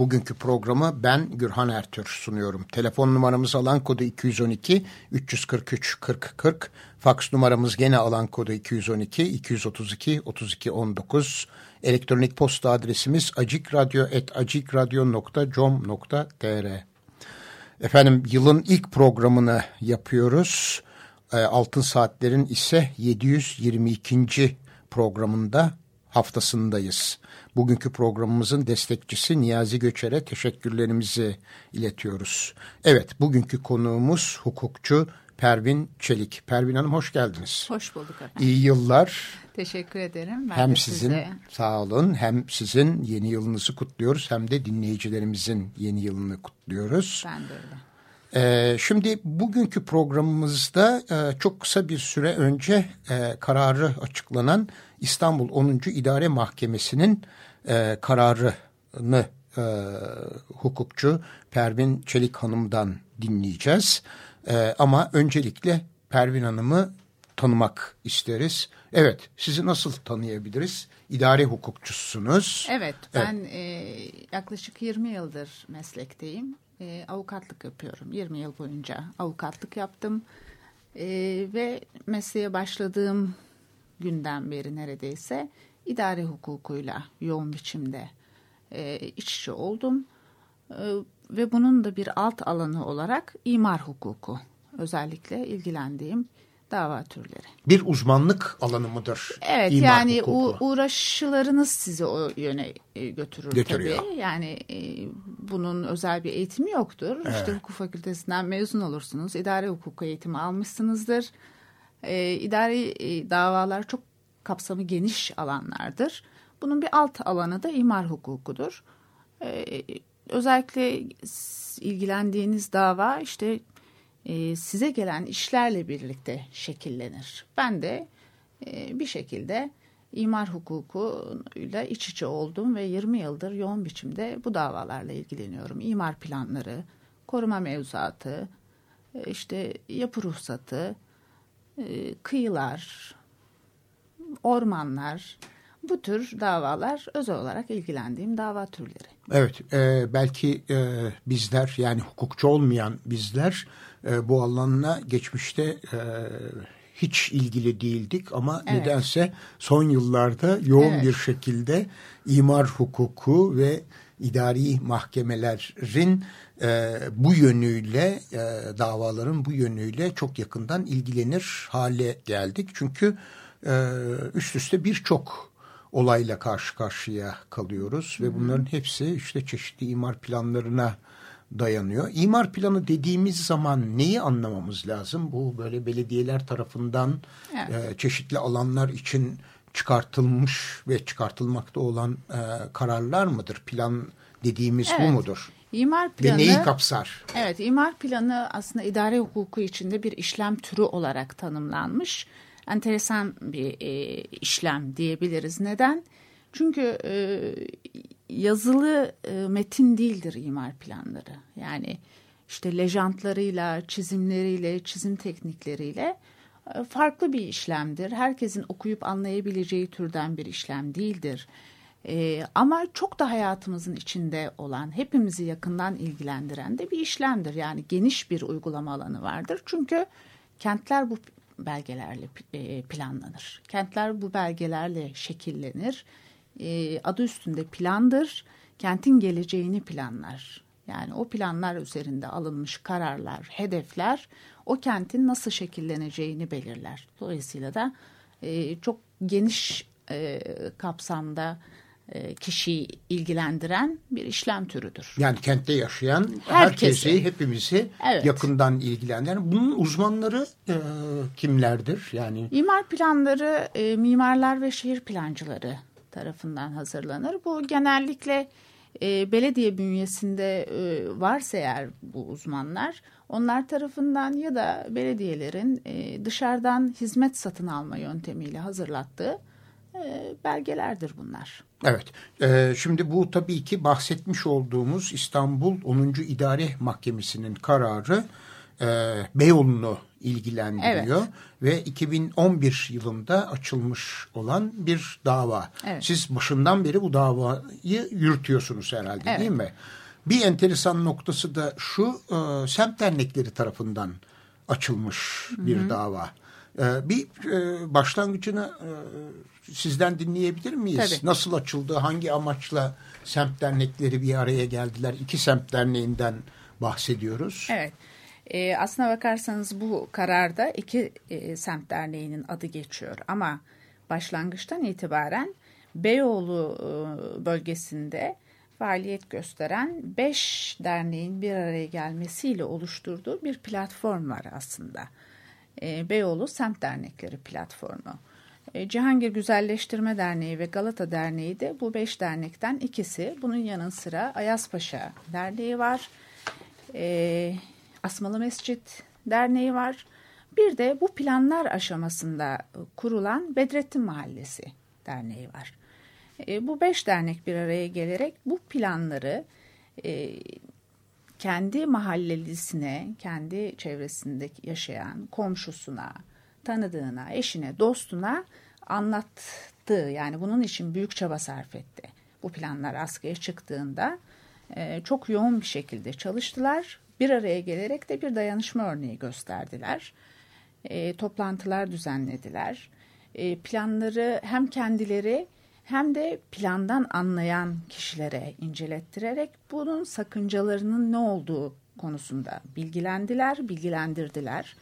Bugünkü programı ben Gürhan Ertür sunuyorum. Telefon numaramız alan kodu 212 343 40 40. Faks numaramız gene alan kodu 212 232 32 19. Elektronik posta adresimiz acikradyo.com.tr Efendim yılın ilk programını yapıyoruz. Altın Saatler'in ise 722 programında haftasındayız. Bugünkü programımızın destekçisi Niyazi Göçer'e teşekkürlerimizi iletiyoruz. Evet, bugünkü konuğumuz hukukçu Pervin Çelik. Pervin Hanım hoş geldiniz. Hoş bulduk efendim. İyi yıllar. Teşekkür ederim. Ben hem sizin size. sağ olun hem sizin yeni yılınızı kutluyoruz hem de dinleyicilerimizin yeni yılını kutluyoruz. Ben de öyle. Ee, şimdi bugünkü programımızda e, çok kısa bir süre önce e, kararı açıklanan İstanbul 10. İdare Mahkemesi'nin e, kararını e, hukukçu Pervin Çelik Hanım'dan dinleyeceğiz. E, ama öncelikle Pervin Hanım'ı tanımak isteriz. Evet, sizi nasıl tanıyabiliriz? İdare hukukçusunuz. Evet, ben E, yaklaşık 20 yıldır meslekteyim. E, avukatlık yapıyorum. 20 yıl boyunca avukatlık yaptım. E, ve mesleğe başladığım günden beri neredeyse idare hukukuyla yoğun biçimde e, iç içe oldum. E, ve bunun da bir alt alanı olarak imar hukuku özellikle ilgilendiğim dava türleri. Bir uzmanlık alanı mıdır? Evet imar yani hukuku? uğraşılarınız sizi o yöne e, götürür Götürüyor. tabii. Yani e, bunun özel bir eğitimi yoktur. İşte hukuk fakültesinden mezun olursunuz. İdare hukuku eğitimi almışsınızdır. E, idari e, davalar çok kapsamı geniş alanlardır. Bunun bir alt alanı da imar hukukudur. E, özellikle ilgilendiğiniz dava işte e, size gelen işlerle birlikte şekillenir. Ben de e, bir şekilde imar hukukuyla iç içe oldum ve 20 yıldır yoğun biçimde bu davalarla ilgileniyorum. İmar planları, koruma mevzuatı, e, işte yapı ruhsatı, kıyılar, ormanlar, bu tür davalar özel olarak ilgilendiğim dava türleri. Evet, e, belki e, bizler yani hukukçu olmayan bizler e, bu alanla geçmişte e, hiç ilgili değildik ama Evet. nedense son yıllarda yoğun Evet. bir şekilde imar hukuku ve idari mahkemelerin e, bu yönüyle e, davaların bu yönüyle çok yakından ilgilenir hale geldik. Çünkü e, üst üste birçok olayla karşı karşıya kalıyoruz ve bunların hepsi işte çeşitli imar planlarına dayanıyor. İmar planı dediğimiz zaman neyi anlamamız lazım? Bu böyle belediyeler tarafından Evet. e, çeşitli alanlar için çıkartılmış ve çıkartılmakta olan e, kararlar mıdır? Plan dediğimiz bu Evet. mudur? İmar Ve planı neyi kapsar? Evet, imar planı aslında idare hukuku içinde bir işlem türü olarak tanımlanmış. Enteresan bir e, işlem diyebiliriz. Neden? Çünkü e, yazılı e, metin değildir imar planları. Yani işte lejantlarıyla, çizimleriyle, çizim teknikleriyle e, farklı bir işlemdir. Herkesin okuyup anlayabileceği türden bir işlem değildir. Ee, ama çok da hayatımızın içinde olan, hepimizi yakından ilgilendiren de bir işlemdir. Yani geniş bir uygulama alanı vardır. Çünkü kentler bu belgelerle e, planlanır. Kentler bu belgelerle şekillenir. E, adı üstünde plandır. Kentin geleceğini planlar. Yani o planlar üzerinde alınmış kararlar, hedefler o kentin nasıl şekilleneceğini belirler. Dolayısıyla da e, çok geniş e, kapsamda e, kişiyi ilgilendiren bir işlem türüdür. Yani kentte yaşayan Herkesi. herkesi, hepimizi Evet. yakından ilgilendiren. Bunun uzmanları e, kimlerdir? Yani İmar planları e, mimarlar ve şehir plancıları tarafından hazırlanır. Bu genellikle e, belediye bünyesinde e, varsa eğer bu uzmanlar onlar tarafından ya da belediyelerin e, dışarıdan hizmet satın alma yöntemiyle hazırlattığı e, belgelerdir bunlar. Evet, e, şimdi bu tabii ki bahsetmiş olduğumuz İstanbul 10. İdare Mahkemesi'nin kararı e, Beyoğlu'nu ilgilendiriyor evet. ve 2011 yılında açılmış olan bir dava. Evet. Siz başından beri bu davayı yürütüyorsunuz herhalde evet. değil mi? Bir enteresan noktası da şu, e, semt dernekleri tarafından açılmış bir Hı -hı. dava. E, bir e, başlangıcını e, sizden dinleyebilir miyiz? Tabii. Nasıl açıldı, hangi amaçla semt dernekleri bir araya geldiler? İki semt derneğinden bahsediyoruz. Evet. E, aslına bakarsanız bu kararda iki e, semt derneğinin adı geçiyor ama başlangıçtan itibaren Beyoğlu e, bölgesinde faaliyet gösteren beş derneğin bir araya gelmesiyle oluşturduğu bir platform var aslında. E, Beyoğlu Semt Dernekleri platformu. E, Cihangir Güzelleştirme Derneği ve Galata Derneği de bu beş dernekten ikisi. Bunun yanı sıra Ayaspaşa Derneği var. E, Asmalı Mescit Derneği var. Bir de bu planlar aşamasında kurulan Bedrettin Mahallesi Derneği var. E, bu beş dernek bir araya gelerek bu planları e, kendi mahallelisine, kendi çevresinde yaşayan komşusuna, tanıdığına, eşine, dostuna anlattı. Yani bunun için büyük çaba sarf etti. Bu planlar askıya çıktığında e, çok yoğun bir şekilde çalıştılar bir araya gelerek de bir dayanışma örneği gösterdiler. E, toplantılar düzenlediler. E, planları hem kendileri hem de plandan anlayan kişilere incelettirerek bunun sakıncalarının ne olduğu konusunda bilgilendiler, bilgilendirdiler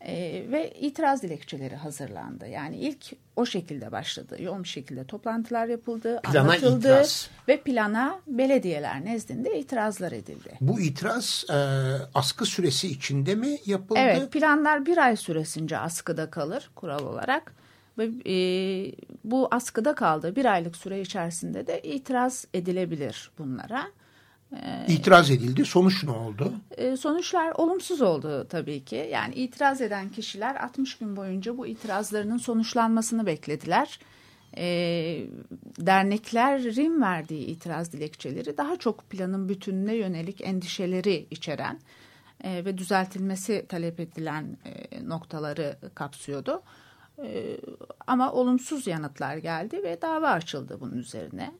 e, ve itiraz dilekçeleri hazırlandı. Yani ilk o şekilde başladı. Yoğun bir şekilde toplantılar yapıldı, plana anlatıldı itiraz. ve plana belediyeler nezdinde itirazlar edildi. Bu itiraz e, askı süresi içinde mi yapıldı? Evet, planlar bir ay süresince askıda kalır kural olarak. Ve e, bu askıda kaldı bir aylık süre içerisinde de itiraz edilebilir bunlara. Ee, itiraz edildi. Sonuç ne oldu? E, sonuçlar olumsuz oldu tabii ki. Yani itiraz eden kişiler 60 gün boyunca bu itirazlarının sonuçlanmasını beklediler. E, derneklerin verdiği itiraz dilekçeleri daha çok planın bütününe yönelik endişeleri içeren e, ve düzeltilmesi talep edilen e, noktaları kapsıyordu. Ama olumsuz yanıtlar geldi ve dava açıldı bunun üzerine.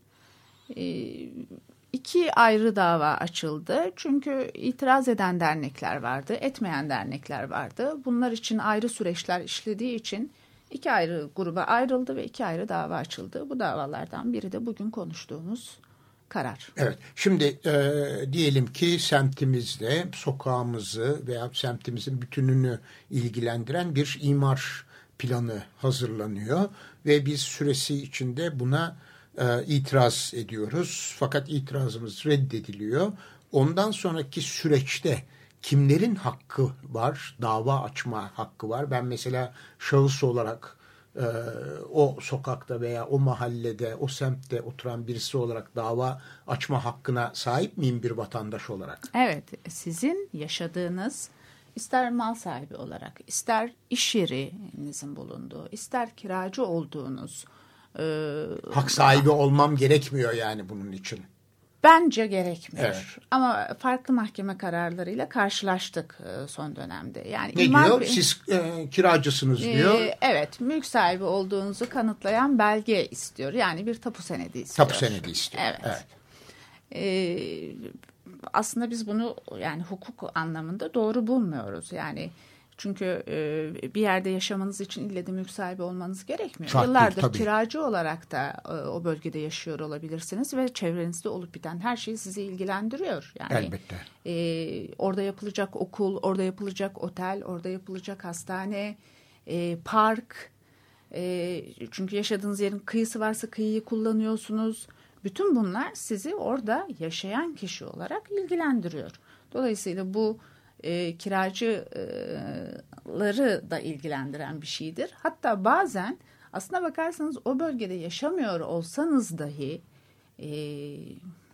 İki ayrı dava açıldı. Çünkü itiraz eden dernekler vardı, etmeyen dernekler vardı. Bunlar için ayrı süreçler işlediği için iki ayrı gruba ayrıldı ve iki ayrı dava açıldı. Bu davalardan biri de bugün konuştuğumuz karar. Evet. Şimdi e, diyelim ki semtimizde sokağımızı veya semtimizin bütününü ilgilendiren bir imar planı hazırlanıyor ve biz süresi içinde buna e, itiraz ediyoruz. Fakat itirazımız reddediliyor. Ondan sonraki süreçte kimlerin hakkı var? Dava açma hakkı var. Ben mesela şahıs olarak e, o sokakta veya o mahallede, o semtte oturan birisi olarak dava açma hakkına sahip miyim bir vatandaş olarak? Evet, sizin yaşadığınız ister mal sahibi olarak, ister iş yerinizin bulunduğu, ister kiracı olduğunuz, ee, Hak sahibi olmam gerekmiyor yani bunun için. Bence gerekmiyor. Evet. Ama farklı mahkeme kararlarıyla karşılaştık e, son dönemde. Yani ne imar, diyor? Siz e, kiracısınız e, diyor. evet, mülk sahibi olduğunuzu kanıtlayan belge istiyor. Yani bir tapu senedi istiyor. Tapu senedi istiyor. Evet. evet. E, aslında biz bunu yani hukuk anlamında doğru bulmuyoruz. Yani çünkü e, bir yerde yaşamanız için ille de mülk sahibi olmanız gerekmiyor. Şart Yıllardır değil, kiracı olarak da e, o bölgede yaşıyor olabilirsiniz ve çevrenizde olup biten her şey sizi ilgilendiriyor. Yani, Elbette. E, orada yapılacak okul, orada yapılacak otel, orada yapılacak hastane, e, park. E, çünkü yaşadığınız yerin kıyısı varsa kıyıyı kullanıyorsunuz. Bütün bunlar sizi orada yaşayan kişi olarak ilgilendiriyor. Dolayısıyla bu e, kiracıları da ilgilendiren bir şeydir. Hatta bazen aslına bakarsanız o bölgede yaşamıyor olsanız dahi e,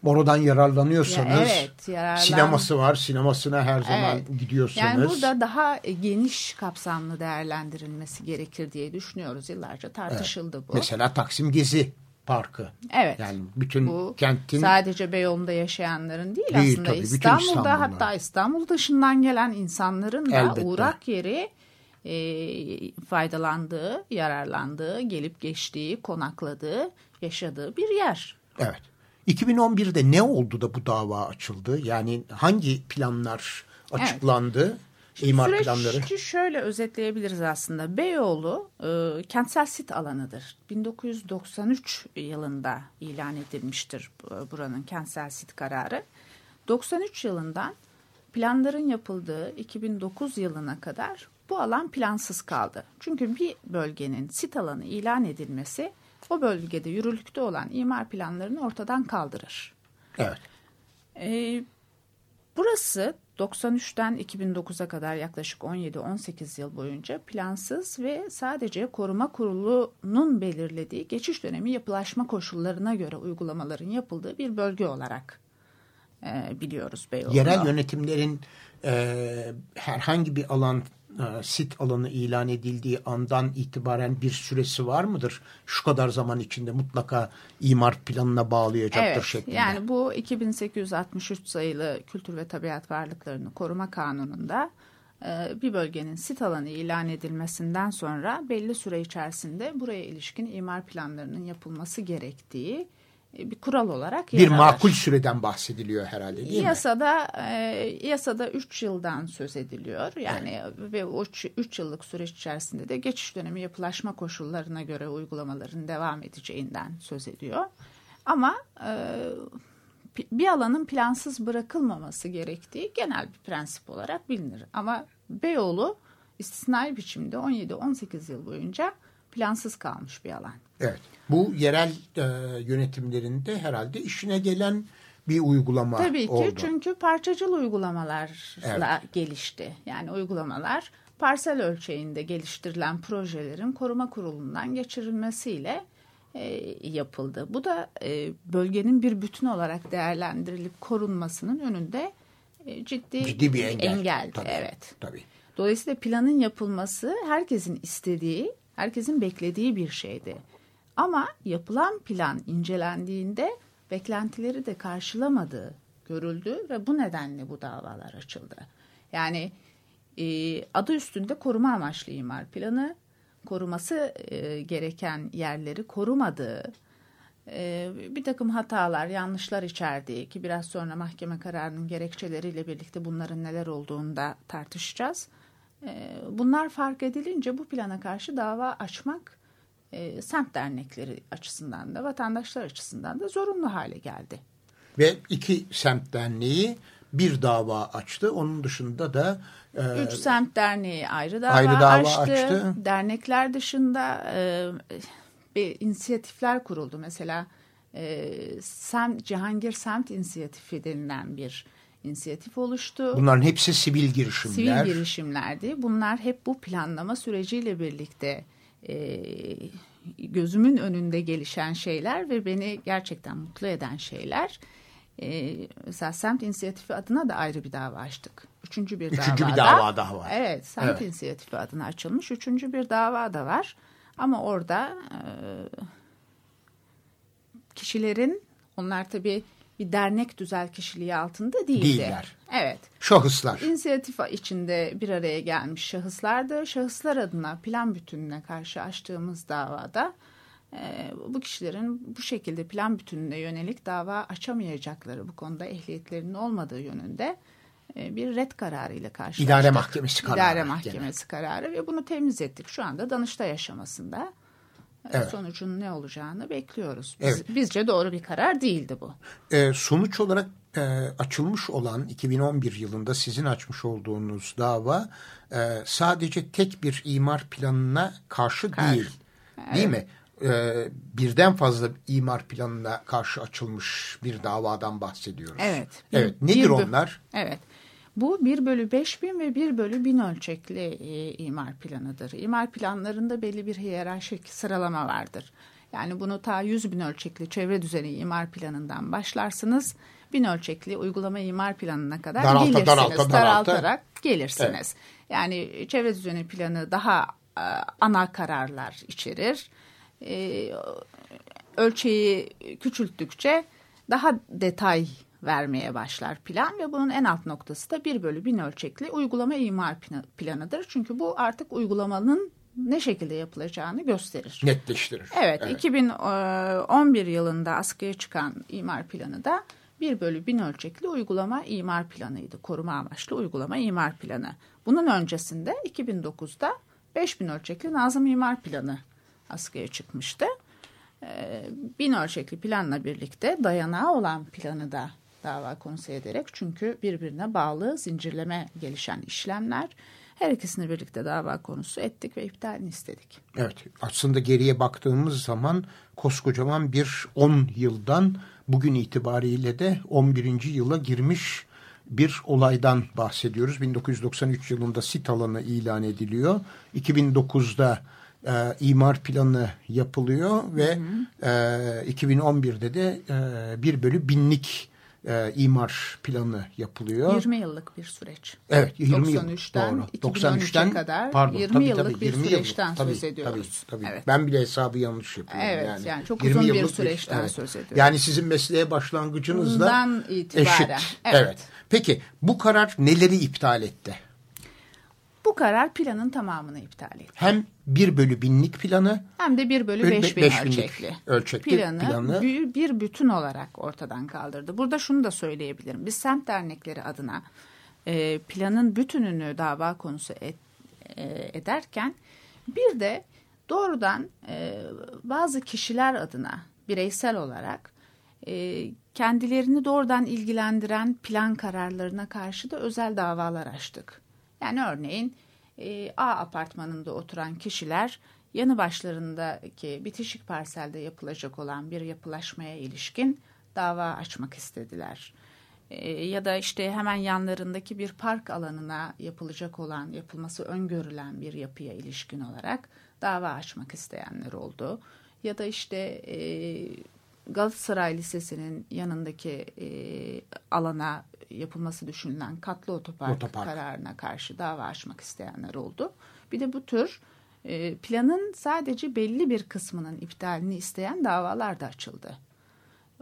Borodan yararlanıyorsanız Ya evet, yararlan- sineması var. Sinemasına her zaman Evet. gidiyorsunuz. Yani burada daha e, geniş kapsamlı değerlendirilmesi gerekir diye düşünüyoruz. Yıllarca tartışıldı bu. Mesela Taksim Gezi Parkı. Evet. Yani bütün Bu kentin sadece Beyoğlu'nda yaşayanların değil, Değil aslında tabii, İstanbul'da İstanbullular. hatta İstanbul dışından gelen insanların da Elbette. uğrak yeri e, faydalandığı, yararlandığı, gelip geçtiği, konakladığı, yaşadığı bir yer. Evet. 2011'de ne oldu da bu dava açıldı? Yani hangi planlar açıklandı? İmar Süreci planları. şöyle özetleyebiliriz aslında. Beyoğlu e, kentsel sit alanıdır. 1993 yılında ilan edilmiştir bu- buranın kentsel sit kararı. 93 yılından planların yapıldığı 2009 yılına kadar bu alan plansız kaldı. Çünkü bir bölgenin sit alanı ilan edilmesi o bölgede yürürlükte olan imar planlarını ortadan kaldırır. Evet. Ee, burası 93'ten 2009'a kadar yaklaşık 17-18 yıl boyunca plansız ve sadece koruma kurulunun belirlediği geçiş dönemi yapılaşma koşullarına göre uygulamaların yapıldığı bir bölge olarak e, biliyoruz Beyoğlu'nu. Yerel yönetimlerin e, herhangi bir alan sit alanı ilan edildiği andan itibaren bir süresi var mıdır? Şu kadar zaman içinde mutlaka imar planına bağlayacaktır Evet, şeklinde. yani bu 2863 sayılı Kültür ve Tabiat Varlıklarını Koruma Kanunu'nda e, bir bölgenin sit alanı ilan edilmesinden sonra belli süre içerisinde buraya ilişkin imar planlarının yapılması gerektiği e, bir kural olarak yer bir alır. makul süreden bahsediliyor herhalde değil mi? Yasada e, yasada 3 yıldan söz ediliyor. Yani ve o 3 yıllık süreç içerisinde de geçiş dönemi yapılaşma koşullarına göre uygulamaların devam edeceğinden söz ediyor. Ama e, bir alanın plansız bırakılmaması gerektiği genel bir prensip olarak bilinir. Ama Beyoğlu istisnai biçimde 17-18 yıl boyunca plansız kalmış bir alan. Evet. Bu yerel e, yönetimlerinde herhalde işine gelen bir uygulama Tabii ki oldu. çünkü parçacıl uygulamalarla gelişti. Yani uygulamalar parsel ölçeğinde geliştirilen projelerin koruma kurulundan geçirilmesiyle e, yapıldı. Bu da e, bölgenin bir bütün olarak değerlendirilip korunmasının önünde e, ciddi, Ciddi bir engel. engeldi. Tabii, Evet. Tabii. Dolayısıyla planın yapılması herkesin istediği, herkesin beklediği bir şeydi. Ama yapılan plan incelendiğinde beklentileri de karşılamadığı görüldü ve bu nedenle bu davalar açıldı. Yani e, adı üstünde koruma amaçlı imar planı, koruması e, gereken yerleri korumadığı, e, bir takım hatalar, yanlışlar içerdiği ki biraz sonra mahkeme kararının gerekçeleriyle birlikte bunların neler olduğunu da tartışacağız. E, bunlar fark edilince bu plana karşı dava açmak e, semt dernekleri açısından da vatandaşlar açısından da zorunlu hale geldi. Ve iki semt derneği bir dava açtı. Onun dışında da e, Üç semt derneği ayrı dava, Ayrı dava açtı. açtı. Dernekler dışında e, bir inisiyatifler kuruldu. Mesela e, semt, Cihangir Semt İnisiyatifi denilen bir inisiyatif oluştu. bunların hepsi sivil girişimler. Sivil girişimlerdi. Bunlar hep bu planlama süreciyle birlikte e, gözümün önünde gelişen şeyler ve beni gerçekten mutlu eden şeyler. E, mesela semt inisiyatifi adına da ayrı bir dava açtık. Üçüncü bir Üçüncü bir davada- dava daha var. Evet, semt Evet. inisiyatifi adına açılmış. Üçüncü bir dava da var. Ama orada e, kişilerin, onlar tabii bir dernek düzel kişiliği altında değildi. Değiller. Evet. Şahıslar. İnisiyatif içinde bir araya gelmiş şahıslardı. Şahıslar adına plan bütününe karşı açtığımız davada e, bu kişilerin bu şekilde plan bütününe yönelik dava açamayacakları bu konuda ehliyetlerinin olmadığı yönünde e, bir red kararı ile karşılaştık. İdare mahkemesi kararı İdare mahkemesi kararı ve bunu temiz ettik. Şu anda Danıştay aşamasında. E, Evet. Sonucun ne olacağını bekliyoruz. Biz, Evet. Bizce doğru bir karar değildi bu. E, sonuç olarak e, açılmış olan 2011 yılında sizin açmış olduğunuz dava e, sadece tek bir imar planına karşı Karşı. değil. Değil mi? E, birden fazla imar planına karşı açılmış bir davadan bahsediyoruz. Evet. Evet. Nedir bir onlar? Evet. Bu 1 bölü 5000 ve 1 bölü 1000 ölçekli e, imar planıdır. İmar planlarında belli bir hiyerarşik sıralama vardır. Yani bunu ta 100 bin ölçekli çevre düzeni imar planından başlarsınız. Bin ölçekli uygulama imar planına kadar Daralta, gelirsiniz. daralta, daralta. Daraltarak gelirsiniz. Yani çevre düzeni planı daha e, ana kararlar içerir. E, ölçeği küçülttükçe daha detay vermeye başlar plan ve bunun en alt noktası da 1 bölü 1000 ölçekli uygulama imar planıdır. Çünkü bu artık uygulamanın ne şekilde yapılacağını gösterir. Netleştirir. Evet, evet. 2011 yılında askıya çıkan imar planı da 1 bölü 1000 ölçekli uygulama imar planıydı. Koruma amaçlı uygulama imar planı. Bunun öncesinde 2009'da 5000 ölçekli Nazım imar planı askıya çıkmıştı. Bin ölçekli planla birlikte dayanağı olan planı da dava konusu ederek çünkü birbirine bağlı zincirleme gelişen işlemler her ikisini birlikte dava konusu ettik ve iptalini istedik. Evet aslında geriye baktığımız zaman koskocaman bir 10 yıldan bugün itibariyle de 11. yıla girmiş bir olaydan bahsediyoruz. 1993 yılında sit alanı ilan ediliyor. 2009'da e, imar planı yapılıyor ve hı hı. E, 2011'de de e, 1 bölü binlik e, imar planı yapılıyor. 20 yıllık bir süreç. Evet 20 93'ten yıl. Doğru. 93'ten kadar pardon, 20 tabii, yıllık tabii, bir 20 süreçten yıllık, söz ediyoruz. Tabii, tabii. Evet. Ben bile hesabı yanlış yapıyorum. Evet yani, yani çok uzun bir süreçten bir, evet. söz ediyoruz. Yani sizin mesleğe başlangıcınızla Bundan itibaren. eşit. Evet. evet. Peki bu karar neleri iptal etti? Bu karar planın tamamını iptal etti. Hem 1 bölü binlik planı hem de 1 bölü 5 bin ölçekli, ölçekli planı, planı bir, bir bütün olarak ortadan kaldırdı. Burada şunu da söyleyebilirim. Biz semt dernekleri adına e, planın bütününü dava konusu et, e, ederken bir de doğrudan e, bazı kişiler adına bireysel olarak e, kendilerini doğrudan ilgilendiren plan kararlarına karşı da özel davalar açtık. Yani örneğin e, A apartmanında oturan kişiler yanı başlarındaki bitişik parselde yapılacak olan bir yapılaşmaya ilişkin dava açmak istediler. E, ya da işte hemen yanlarındaki bir park alanına yapılacak olan, yapılması öngörülen bir yapıya ilişkin olarak dava açmak isteyenler oldu. Ya da işte e, Galatasaray Lisesi'nin yanındaki e, alana yapılması düşünülen katlı otopark, otopark kararına karşı dava açmak isteyenler oldu. Bir de bu tür e, planın sadece belli bir kısmının iptalini isteyen davalar da açıldı.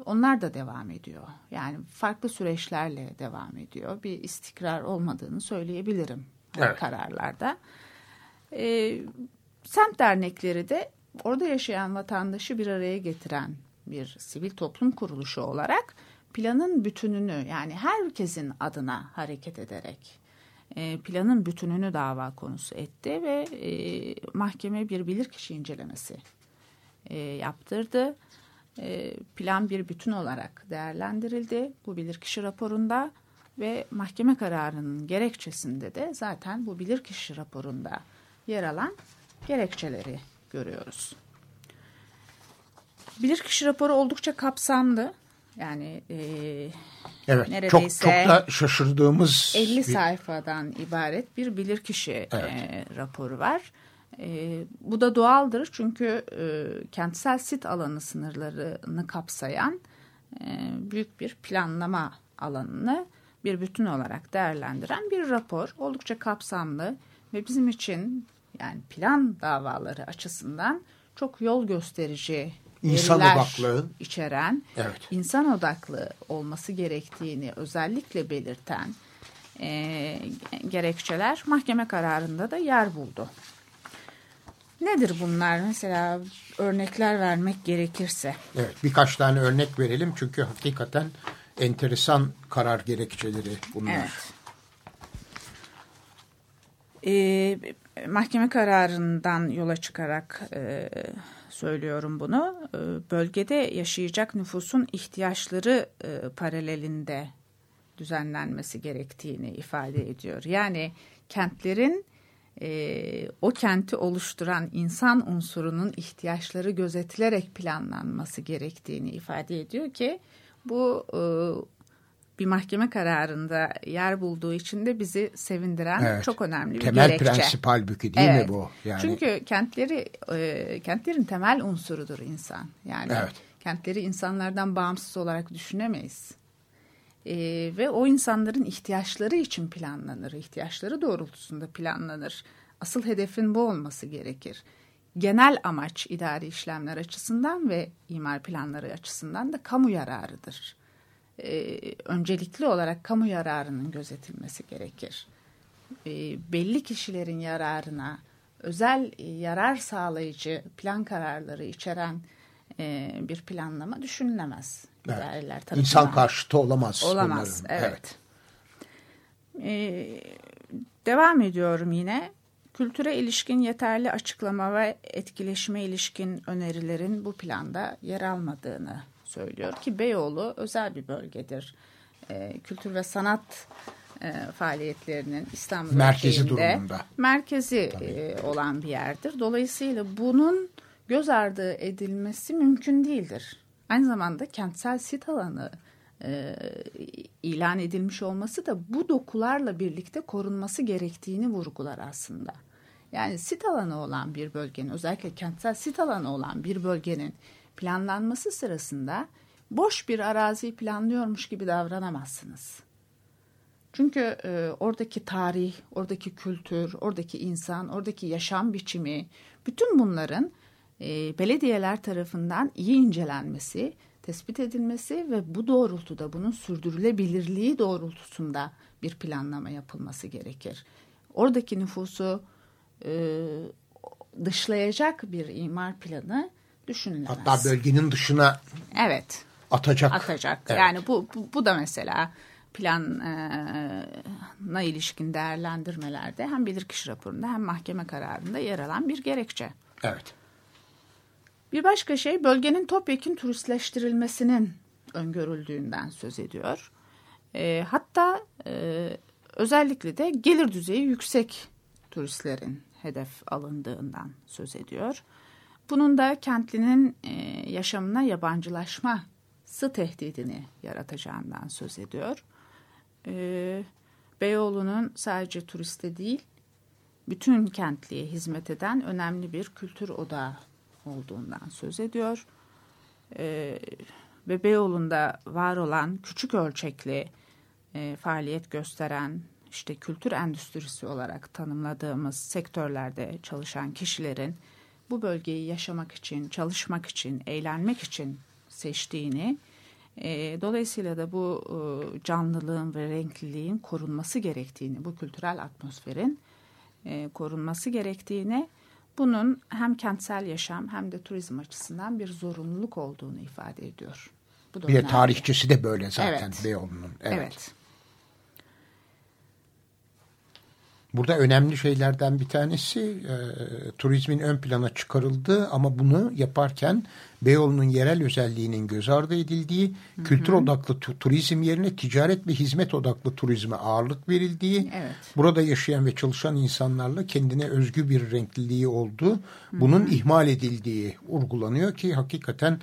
Onlar da devam ediyor. Yani farklı süreçlerle devam ediyor. Bir istikrar olmadığını söyleyebilirim evet. kararlarda. E, semt dernekleri de orada yaşayan vatandaşı bir araya getiren bir sivil toplum kuruluşu olarak planın bütününü yani herkesin adına hareket ederek e, planın bütününü dava konusu etti ve e, mahkeme bir bilirkişi incelemesi e, yaptırdı. E, plan bir bütün olarak değerlendirildi bu bilirkişi raporunda ve mahkeme kararının gerekçesinde de zaten bu bilirkişi raporunda yer alan gerekçeleri görüyoruz. Bilirkişi raporu oldukça kapsamlı. Yani e, evet, neredeyse çok, çok da şaşırdığımız 50 bir... sayfadan ibaret bir bilirkişi evet. e, raporu var. E, bu da doğaldır çünkü e, kentsel sit alanı sınırlarını kapsayan e, büyük bir planlama alanını bir bütün olarak değerlendiren bir rapor. Oldukça kapsamlı ve bizim için yani plan davaları açısından çok yol gösterici insan odaklı içeren, evet. insan odaklı olması gerektiğini özellikle belirten e, gerekçeler mahkeme kararında da yer buldu. Nedir bunlar? Mesela örnekler vermek gerekirse. Evet, birkaç tane örnek verelim çünkü hakikaten enteresan karar gerekçeleri bunlar. Evet. Ee, mahkeme kararından yola çıkarak e, söylüyorum bunu. Ee, bölgede yaşayacak nüfusun ihtiyaçları e, paralelinde düzenlenmesi gerektiğini ifade ediyor. Yani kentlerin e, o kenti oluşturan insan unsurunun ihtiyaçları gözetilerek planlanması gerektiğini ifade ediyor ki bu e, bir mahkeme kararında yer bulduğu için de bizi sevindiren Evet. çok önemli bir Temel gerekçe. prensip halbuki değil Evet. mi bu? Yani Çünkü kentleri e, kentlerin temel unsurudur insan. Yani Evet. kentleri insanlardan bağımsız olarak düşünemeyiz. E, ve o insanların ihtiyaçları için planlanır, ihtiyaçları doğrultusunda planlanır. Asıl hedefin bu olması gerekir. Genel amaç idari işlemler açısından ve imar planları açısından da kamu yararıdır. E, öncelikli olarak kamu yararının gözetilmesi gerekir. E, belli kişilerin yararına özel e, yarar sağlayıcı plan kararları içeren e, bir planlama düşünülemez. Evet. İdareler tarafından. insan karşıtı olamaz. Olamaz, bunların. evet. Ee, devam ediyorum yine. Kültüre ilişkin yeterli açıklama ve etkileşime ilişkin önerilerin bu planda yer almadığını söylüyor ki Beyoğlu özel bir bölgedir. Ee, kültür ve sanat e, faaliyetlerinin İstanbul Merkezi durumunda. merkezi e, olan bir yerdir. Dolayısıyla bunun göz ardı edilmesi mümkün değildir. Aynı zamanda kentsel sit alanı e, ilan edilmiş olması da bu dokularla birlikte korunması gerektiğini vurgular aslında. Yani sit alanı olan bir bölgenin özellikle kentsel sit alanı olan bir bölgenin planlanması sırasında boş bir araziyi planlıyormuş gibi davranamazsınız. Çünkü e, oradaki tarih, oradaki kültür, oradaki insan, oradaki yaşam biçimi, bütün bunların e, belediyeler tarafından iyi incelenmesi, tespit edilmesi ve bu doğrultuda bunun sürdürülebilirliği doğrultusunda bir planlama yapılması gerekir. Oradaki nüfusu e, dışlayacak bir imar planı düşünülemez. Hatta bölgenin dışına Evet atacak. atacak. Evet. Yani bu, bu, bu da mesela plana ilişkin değerlendirmelerde hem bilirkişi raporunda hem mahkeme kararında yer alan bir gerekçe. Evet. Bir başka şey bölgenin topyekun turistleştirilmesinin öngörüldüğünden söz ediyor. E, hatta e, özellikle de gelir düzeyi yüksek turistlerin hedef alındığından söz ediyor. Bunun da kentlinin e, yaşamına yabancılaşması tehdidini yaratacağından söz ediyor. E, Beyoğlu'nun sadece turiste değil, bütün kentliye hizmet eden önemli bir kültür odağı olduğundan söz ediyor. E, ve Beyoğlu'nda var olan küçük ölçekli e, faaliyet gösteren işte kültür endüstrisi olarak tanımladığımız sektörlerde çalışan kişilerin bu bölgeyi yaşamak için, çalışmak için, eğlenmek için seçtiğini, e, dolayısıyla da bu e, canlılığın ve renkliliğin korunması gerektiğini, bu kültürel atmosferin e, korunması gerektiğini, bunun hem kentsel yaşam hem de turizm açısından bir zorunluluk olduğunu ifade ediyor. Bu da Bir önemli. tarihçesi de böyle zaten Evet. Beyoğlu'nun. Evet. Evet. Burada önemli şeylerden bir tanesi e, turizmin ön plana çıkarıldığı ama bunu yaparken Beyoğlu'nun yerel özelliğinin göz ardı edildiği, kültür odaklı tu- turizm yerine ticaret ve hizmet odaklı turizme ağırlık verildiği, Evet. burada yaşayan ve çalışan insanlarla kendine özgü bir renkliliği olduğu, bunun ihmal edildiği vurgulanıyor ki hakikaten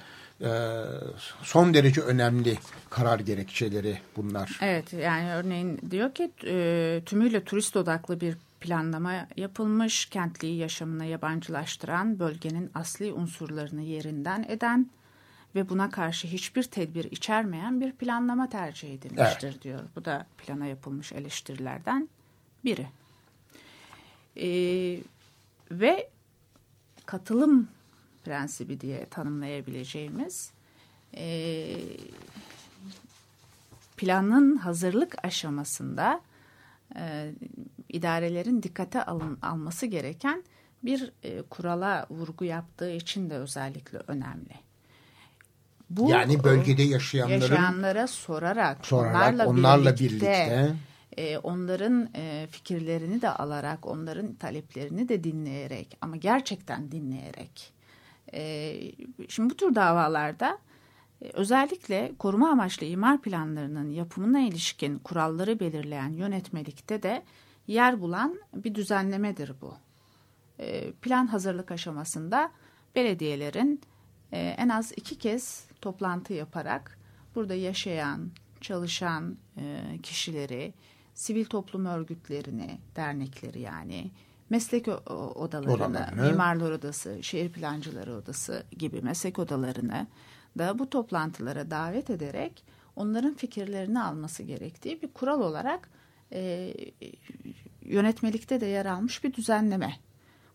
son derece önemli karar gerekçeleri bunlar. Evet yani örneğin diyor ki e, tümüyle turist odaklı bir planlama yapılmış, kentliği yaşamına yabancılaştıran, bölgenin asli unsurlarını yerinden eden ve buna karşı hiçbir tedbir içermeyen bir planlama tercih edilmiştir diyor. Bu da plana yapılmış eleştirilerden biri. E, ve katılım prensibi diye tanımlayabileceğimiz e, planın hazırlık aşamasında e, idarelerin dikkate alın, alması gereken bir e, kurala vurgu yaptığı için de özellikle önemli. Bu Yani bölgede yaşayanların yaşayanlara sorarak, sorarak onlarla, onlarla birlikte, birlikte e, onların e, fikirlerini de alarak, onların taleplerini de dinleyerek ama gerçekten dinleyerek. Şimdi bu tür davalarda e, özellikle koruma amaçlı imar planlarının yapımına ilişkin kuralları belirleyen yönetmelikte de yer bulan bir düzenlemedir bu. Plan hazırlık aşamasında belediyelerin e, en az iki kez toplantı yaparak burada yaşayan, çalışan e, kişileri, sivil toplum örgütlerini, dernekleri yani, meslek odalarını, odalarını, mimarlar odası, şehir plancıları odası gibi meslek odalarını da bu toplantılara davet ederek onların fikirlerini alması gerektiği bir kural olarak e, yönetmelikte de yer almış bir düzenleme.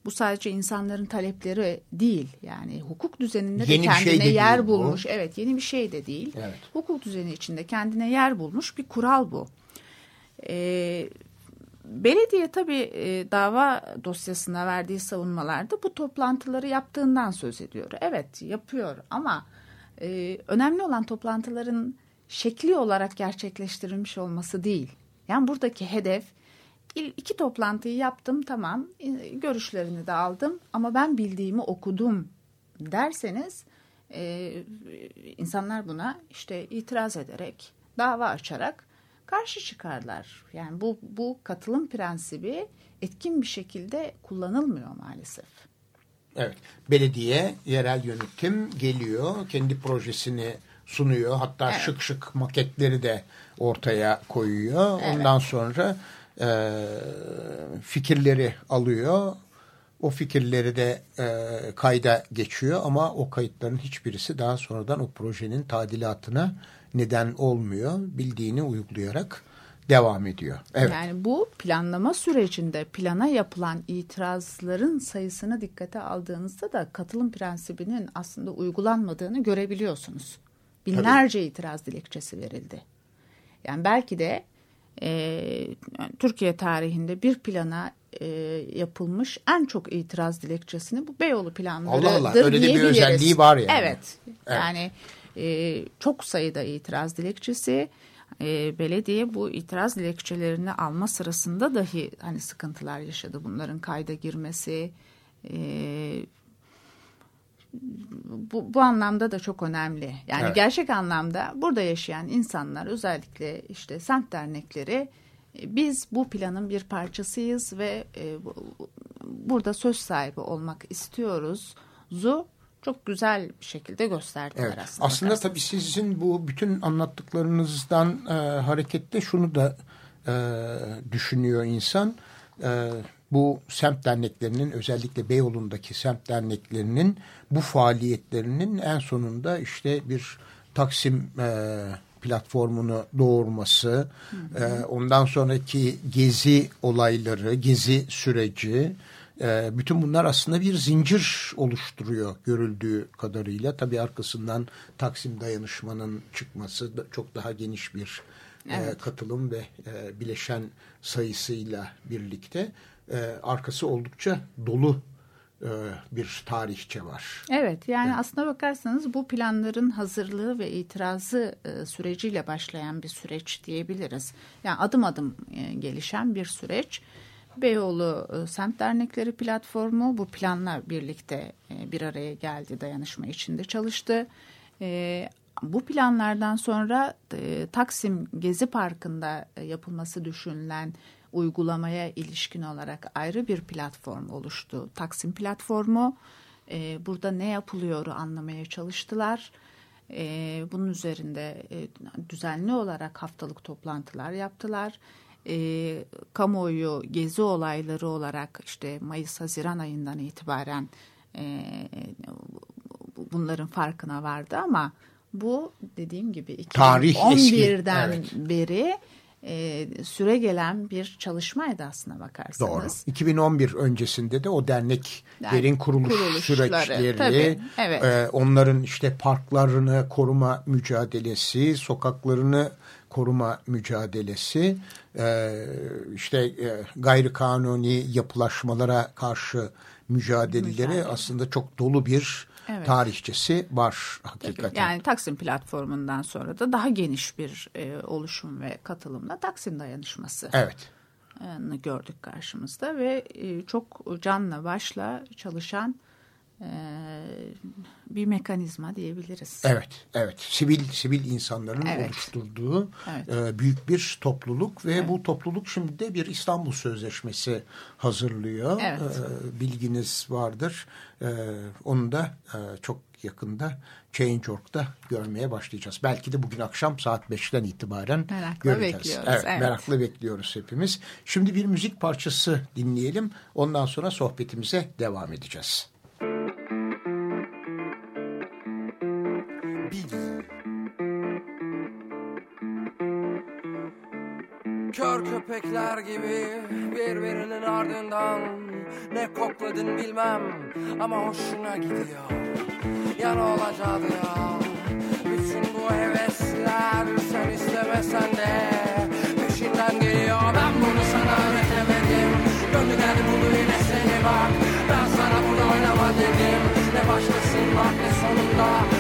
Bu sadece insanların talepleri değil. Yani hukuk düzeninde yeni de kendine şey de yer bulmuş. Bu. Evet yeni bir şey de değil. Evet. Hukuk düzeni içinde kendine yer bulmuş bir kural bu. Ee, belediye tabii e, dava dosyasına verdiği savunmalarda bu toplantıları yaptığından söz ediyor. Evet yapıyor ama e, önemli olan toplantıların şekli olarak gerçekleştirilmiş olması değil. Yani buradaki hedef iki toplantıyı yaptım tamam e, görüşlerini de aldım ama ben bildiğimi okudum derseniz e, insanlar buna işte itiraz ederek dava açarak karşı çıkarlar. Yani bu, bu katılım prensibi etkin bir şekilde kullanılmıyor maalesef. Evet, belediye, yerel yönetim geliyor, kendi projesini sunuyor. Hatta evet. şık şık maketleri de ortaya koyuyor. Evet. Ondan sonra e, fikirleri alıyor. O fikirleri de e, kayda geçiyor ama o kayıtların hiçbirisi daha sonradan o projenin tadilatına neden olmuyor. Bildiğini uygulayarak devam ediyor. Evet. Yani bu planlama sürecinde plana yapılan itirazların sayısını dikkate aldığınızda da katılım prensibinin aslında uygulanmadığını görebiliyorsunuz. Binlerce Tabii. itiraz dilekçesi verildi. Yani belki de e, Türkiye tarihinde bir plana e, yapılmış en çok itiraz dilekçesini bu Beyoğlu planlarıdır Allah Allah öyle de bir özelliği var yani. Evet, evet. yani e, çok sayıda itiraz dilekçesi e, belediye bu itiraz dilekçelerini alma sırasında dahi hani sıkıntılar yaşadı. Bunların kayda girmesi e, bu, bu anlamda da çok önemli. Yani evet. gerçek anlamda burada yaşayan insanlar özellikle işte semt dernekleri e, biz bu planın bir parçasıyız ve e, burada söz sahibi olmak istiyoruz. Zu çok güzel bir şekilde gösterdiler evet. aslında. Aslında bakarsanız. tabii sizin bu bütün anlattıklarınızdan e, hareketle şunu da e, düşünüyor insan. E, bu semt derneklerinin özellikle Beyoğlu'ndaki semt derneklerinin bu faaliyetlerinin en sonunda işte bir Taksim e, platformunu doğurması, hı hı. E, ondan sonraki gezi olayları, gezi süreci, e, bütün bunlar aslında bir zincir oluşturuyor görüldüğü kadarıyla. Tabii arkasından Taksim dayanışmanın çıkması da çok daha geniş bir e, evet. e, katılım ve e, bileşen sayısıyla birlikte e, arkası oldukça dolu bir tarihçe var. Evet yani evet. aslına bakarsanız bu planların hazırlığı ve itirazı süreciyle başlayan bir süreç diyebiliriz. Yani adım adım gelişen bir süreç. Beyoğlu e, Semt Dernekleri platformu bu planla birlikte e, bir araya geldi, dayanışma içinde çalıştı. E, bu planlardan sonra Taksim Gezi Parkı'nda yapılması düşünülen uygulamaya ilişkin olarak ayrı bir platform oluştu. Taksim platformu. Burada ne yapılıyoru anlamaya çalıştılar. Bunun üzerinde düzenli olarak haftalık toplantılar yaptılar. E, kamuoyu gezi olayları olarak işte Mayıs-Haziran ayından itibaren e, bunların farkına vardı ama bu dediğim gibi 2011'den evet. beri e, süre gelen bir çalışmaydı aslına bakarsanız. Doğru. 2011 öncesinde de o derneklerin yani, kuruluş süreçleri, tabii, evet. e, onların işte parklarını koruma mücadelesi, sokaklarını koruma mücadelesi, e, işte e, gayri kanuni yapılaşmalara karşı mücadeleleri Mücadele. aslında çok dolu bir evet. tarihçesi var hakikaten. Yani Taksim platformundan sonra da daha geniş bir e, oluşum ve katılımla Taksim dayanışması. Evet gördük karşımızda ve e, çok canla başla çalışan e, bir mekanizma diyebiliriz. Evet, evet. Sivil sivil insanların evet. oluşturduğu evet. E, büyük bir topluluk ve evet. bu topluluk şimdi de bir İstanbul Sözleşmesi hazırlıyor. Evet. E, bilginiz vardır. E, onu da çok yakında Change.org'da görmeye başlayacağız. Belki de bugün akşam saat 5'ten itibaren merakla göreceğiz. Bekliyoruz, evet, evet. Merakla bekliyoruz hepimiz. Şimdi bir müzik parçası dinleyelim. Ondan sonra sohbetimize devam edeceğiz. Köpekler gibi birbirinin ardından Ne kokladın bilmem ama hoşuna gidiyor. Yan olacak ya. Bütün bu hevesler sen istemesen de Peşinden geliyor. Ben bunu sana öğretemedim. Gönlüden bulu yine seni bak. Ben sana burada oynama dedim. Ne başlasın bak ne sonunda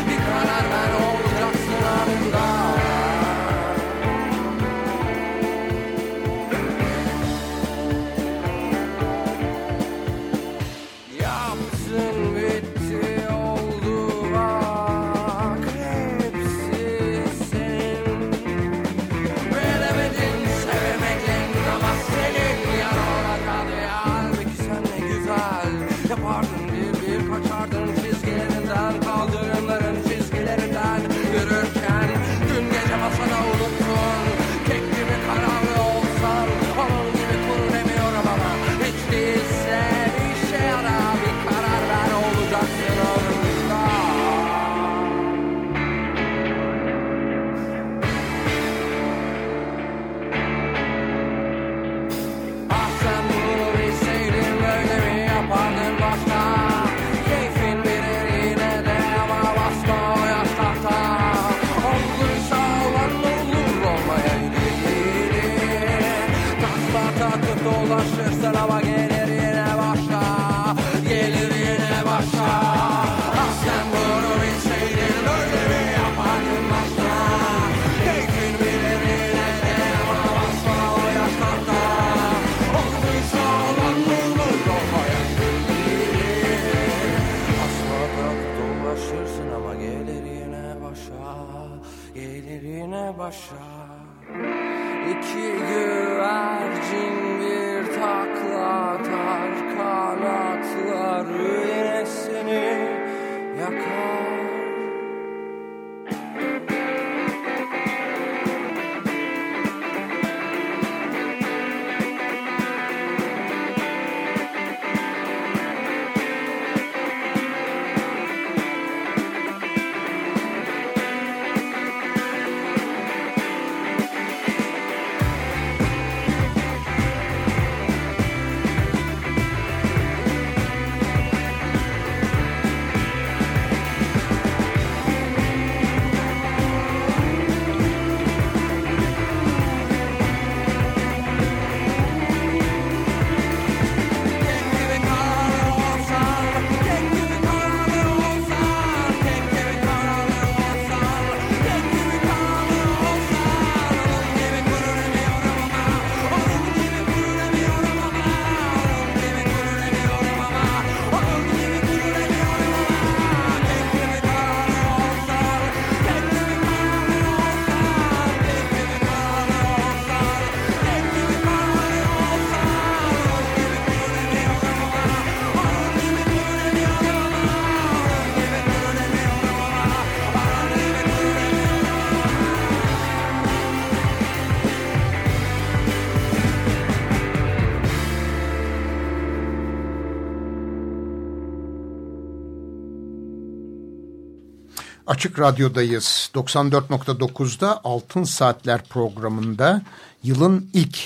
Açık Radyo'dayız. 94.9'da Altın Saatler programında yılın ilk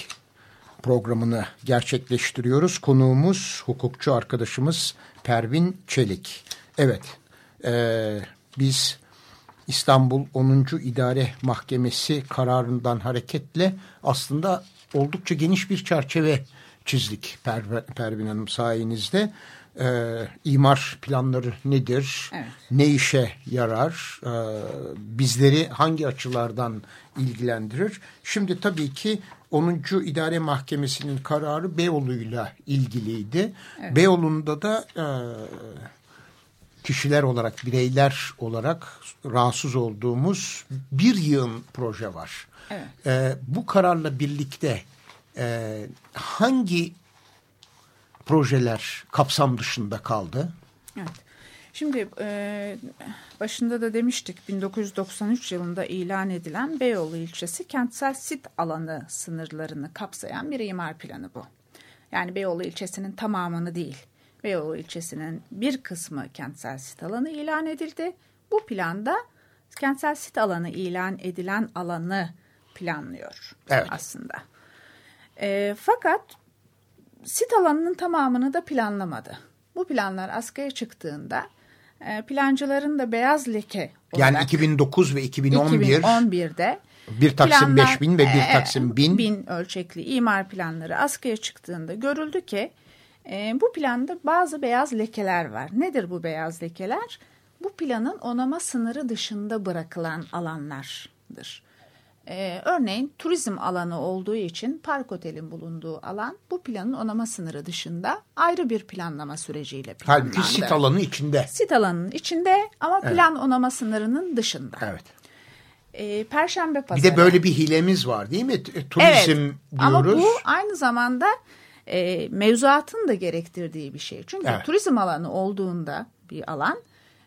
programını gerçekleştiriyoruz. Konuğumuz hukukçu arkadaşımız Pervin Çelik. Evet, e, biz İstanbul 10. İdare Mahkemesi kararından hareketle aslında oldukça geniş bir çerçeve çizdik Per, Pervin Hanım sayenizde e, imar planları nedir, evet. ne işe yarar, e, bizleri hangi açılardan ilgilendirir. Şimdi tabii ki 10. İdare Mahkemesi'nin kararı Beyoğlu'yla ilgiliydi. Evet. Beyoğlu'nda da e, kişiler olarak, bireyler olarak rahatsız olduğumuz bir yığın proje var. Evet. E, bu kararla birlikte e, hangi projeler kapsam dışında kaldı? Evet. Şimdi e, başında da demiştik 1993 yılında ilan edilen Beyoğlu ilçesi kentsel sit alanı sınırlarını kapsayan bir imar planı bu. Yani Beyoğlu ilçesinin tamamını değil. Beyoğlu ilçesinin bir kısmı kentsel sit alanı ilan edildi. Bu planda kentsel sit alanı ilan edilen alanı planlıyor Evet. aslında. E, fakat sit alanının tamamını da planlamadı. Bu planlar askıya çıktığında e, plancıların da beyaz leke olarak Yani 2009 ve 2011 2011'de bir Taksim planlar- 5000 ve bir e, Taksim 1000 bin ölçekli imar planları askıya çıktığında görüldü ki e, bu planda bazı beyaz lekeler var. Nedir bu beyaz lekeler? Bu planın onama sınırı dışında bırakılan alanlardır. E, örneğin turizm alanı olduğu için park otelin bulunduğu alan bu planın onama sınırı dışında ayrı bir planlama süreciyle planlandı. halbuki sit alanı içinde. Sit alanının içinde ama plan onama sınırının dışında. Evet. E, Perşembe Bir pazarı. de böyle bir hilemiz var değil mi? Turizm Evet, Ama diyoruz. bu aynı zamanda e, mevzuatın da gerektirdiği bir şey. Çünkü Evet. turizm alanı olduğunda bir alan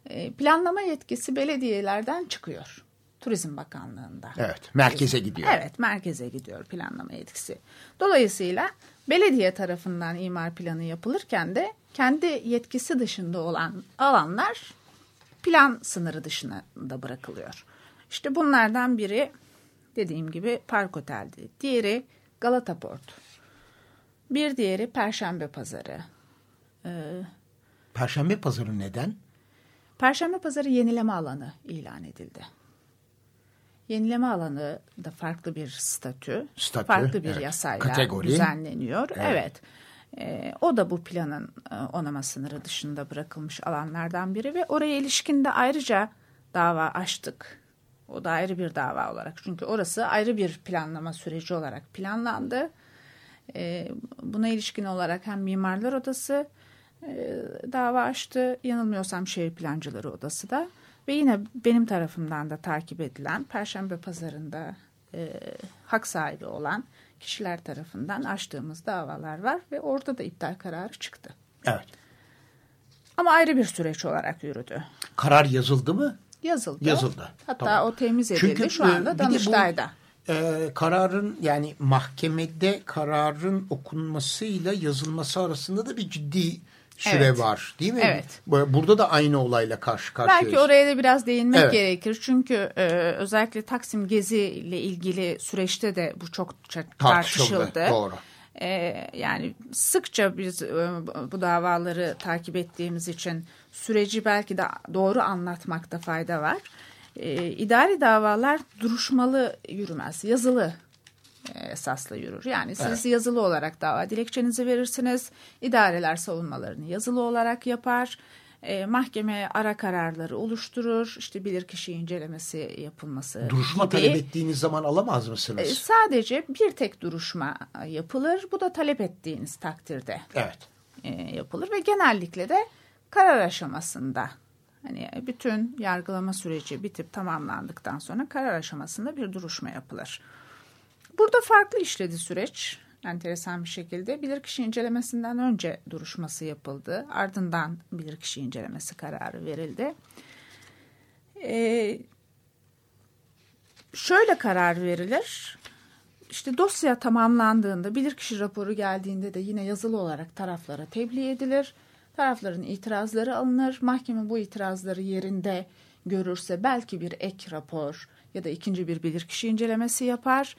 e, planlama yetkisi belediyelerden çıkıyor. Turizm Bakanlığı'nda. Evet, merkeze gidiyor. Evet, merkeze gidiyor planlama yetkisi. Dolayısıyla belediye tarafından imar planı yapılırken de kendi yetkisi dışında olan alanlar plan sınırı dışına da bırakılıyor. İşte bunlardan biri dediğim gibi Park Otel'di. Diğeri Galata Port. Bir diğeri Perşembe Pazarı. Perşembe pazarı neden? Perşembe Pazarı yenileme alanı ilan edildi. Yenileme alanı da farklı bir statü, Statü, farklı bir evet. yasayla Kategori. düzenleniyor. Evet. Evet. Ee, o da bu planın e, onama sınırı dışında bırakılmış alanlardan biri ve oraya ilişkin de ayrıca dava açtık. O da ayrı bir dava olarak. Çünkü orası ayrı bir planlama süreci olarak planlandı. Ee, buna ilişkin olarak hem Mimarlar Odası e, dava açtı. Yanılmıyorsam Şehir Plancıları Odası da. Ve yine benim tarafımdan da takip edilen Perşembe Pazarı'nda e, hak sahibi olan kişiler tarafından açtığımız davalar var ve orada da iptal kararı çıktı. Evet. Ama ayrı bir süreç olarak yürüdü. Karar yazıldı mı? Yazıldı. Yazıldı. Hatta Tamam. o temiz edildi. Çünkü, Şu e, anda de bu- Danıştay'da. Ee, kararın yani mahkemede kararın okunmasıyla yazılması arasında da bir ciddi süre Evet. var değil mi? Evet. Bu- Burada da aynı olayla karşı karşıyayız. Belki oraya da biraz değinmek Evet. gerekir. Çünkü e, özellikle Taksim Gezi ile ilgili süreçte de bu çokça Tartışıldı, tartışıldı. doğru. E, yani sıkça biz e, bu davaları takip ettiğimiz için süreci belki de doğru anlatmakta fayda var. E, idari davalar duruşmalı yürümez, yazılı esasla yürür. Yani siz yazılı olarak dava dilekçenizi verirsiniz. İdareler savunmalarını yazılı olarak yapar. E, mahkeme ara kararları oluşturur. İşte bilirkişi incelemesi yapılması Duruşma gibi. talep ettiğiniz zaman alamaz E, mısınız? sadece bir tek duruşma yapılır. Bu da talep ettiğiniz takdirde evet. e, yapılır ve genellikle de karar aşamasında hani bütün yargılama süreci bitip tamamlandıktan sonra karar aşamasında bir duruşma yapılır. Burada farklı işledi süreç. Enteresan bir şekilde bilirkişi incelemesinden önce duruşması yapıldı. Ardından bilirkişi incelemesi kararı verildi. Ee, şöyle karar verilir. İşte dosya tamamlandığında bilirkişi raporu geldiğinde de yine yazılı olarak taraflara tebliğ edilir. Tarafların itirazları alınır. Mahkeme bu itirazları yerinde görürse belki bir ek rapor ya da ikinci bir bilirkişi incelemesi yapar.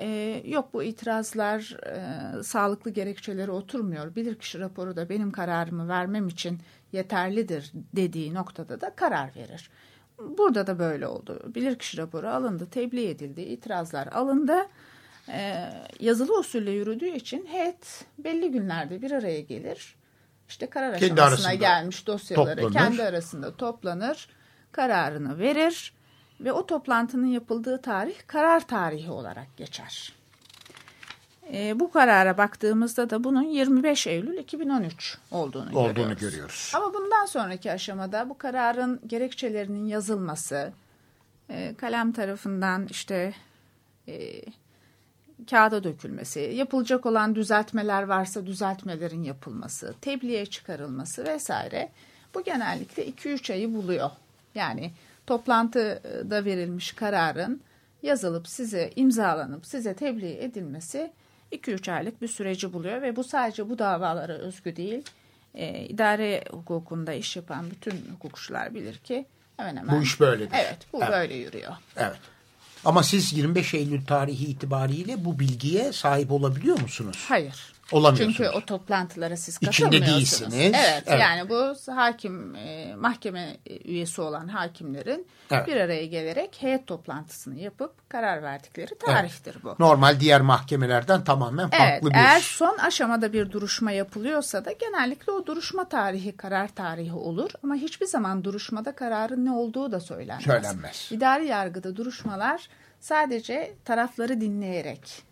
Ee, yok bu itirazlar e, sağlıklı gerekçeleri oturmuyor. Bilirkişi raporu da benim kararımı vermem için yeterlidir dediği noktada da karar verir. Burada da böyle oldu. Bilirkişi raporu alındı, tebliğ edildi, itirazlar alındı. Ee, yazılı usulle yürüdüğü için heyet belli günlerde bir araya gelir. İşte karar Kendi aşamasına gelmiş dosyaları toplanır. kendi arasında toplanır, kararını verir ve o toplantının yapıldığı tarih karar tarihi olarak geçer. E, bu karara baktığımızda da bunun 25 Eylül 2013 olduğunu, Olduğunu görüyoruz. görüyoruz. Ama bundan sonraki aşamada bu kararın gerekçelerinin yazılması, e, kalem tarafından işte e, kağıda dökülmesi, yapılacak olan düzeltmeler varsa düzeltmelerin yapılması, tebliğe çıkarılması vesaire bu genellikle 2-3 ayı buluyor. Yani toplantıda verilmiş kararın yazılıp size imzalanıp size tebliğ edilmesi 2-3 aylık bir süreci buluyor ve bu sadece bu davalara özgü değil. E, idare hukukunda iş yapan bütün hukukçular bilir ki hemen hemen. Bu iş böyledir. Evet bu Evet. böyle yürüyor. Evet. Ama siz 25 Eylül tarihi itibariyle bu bilgiye sahip olabiliyor musunuz? Hayır. Olamıyorsunuz. Çünkü o toplantılara siz İçinde katılmıyorsunuz. değilsiniz. Evet, Evet. yani bu hakim e, mahkeme üyesi olan hakimlerin Evet. bir araya gelerek heyet toplantısını yapıp karar verdikleri tarihtir bu. Normal diğer mahkemelerden tamamen Evet, farklı bir... eğer son aşamada bir duruşma yapılıyorsa da genellikle o duruşma tarihi karar tarihi olur ama hiçbir zaman duruşmada kararın ne olduğu da söylenmez. Söylenmez. İdari yargıda duruşmalar sadece tarafları dinleyerek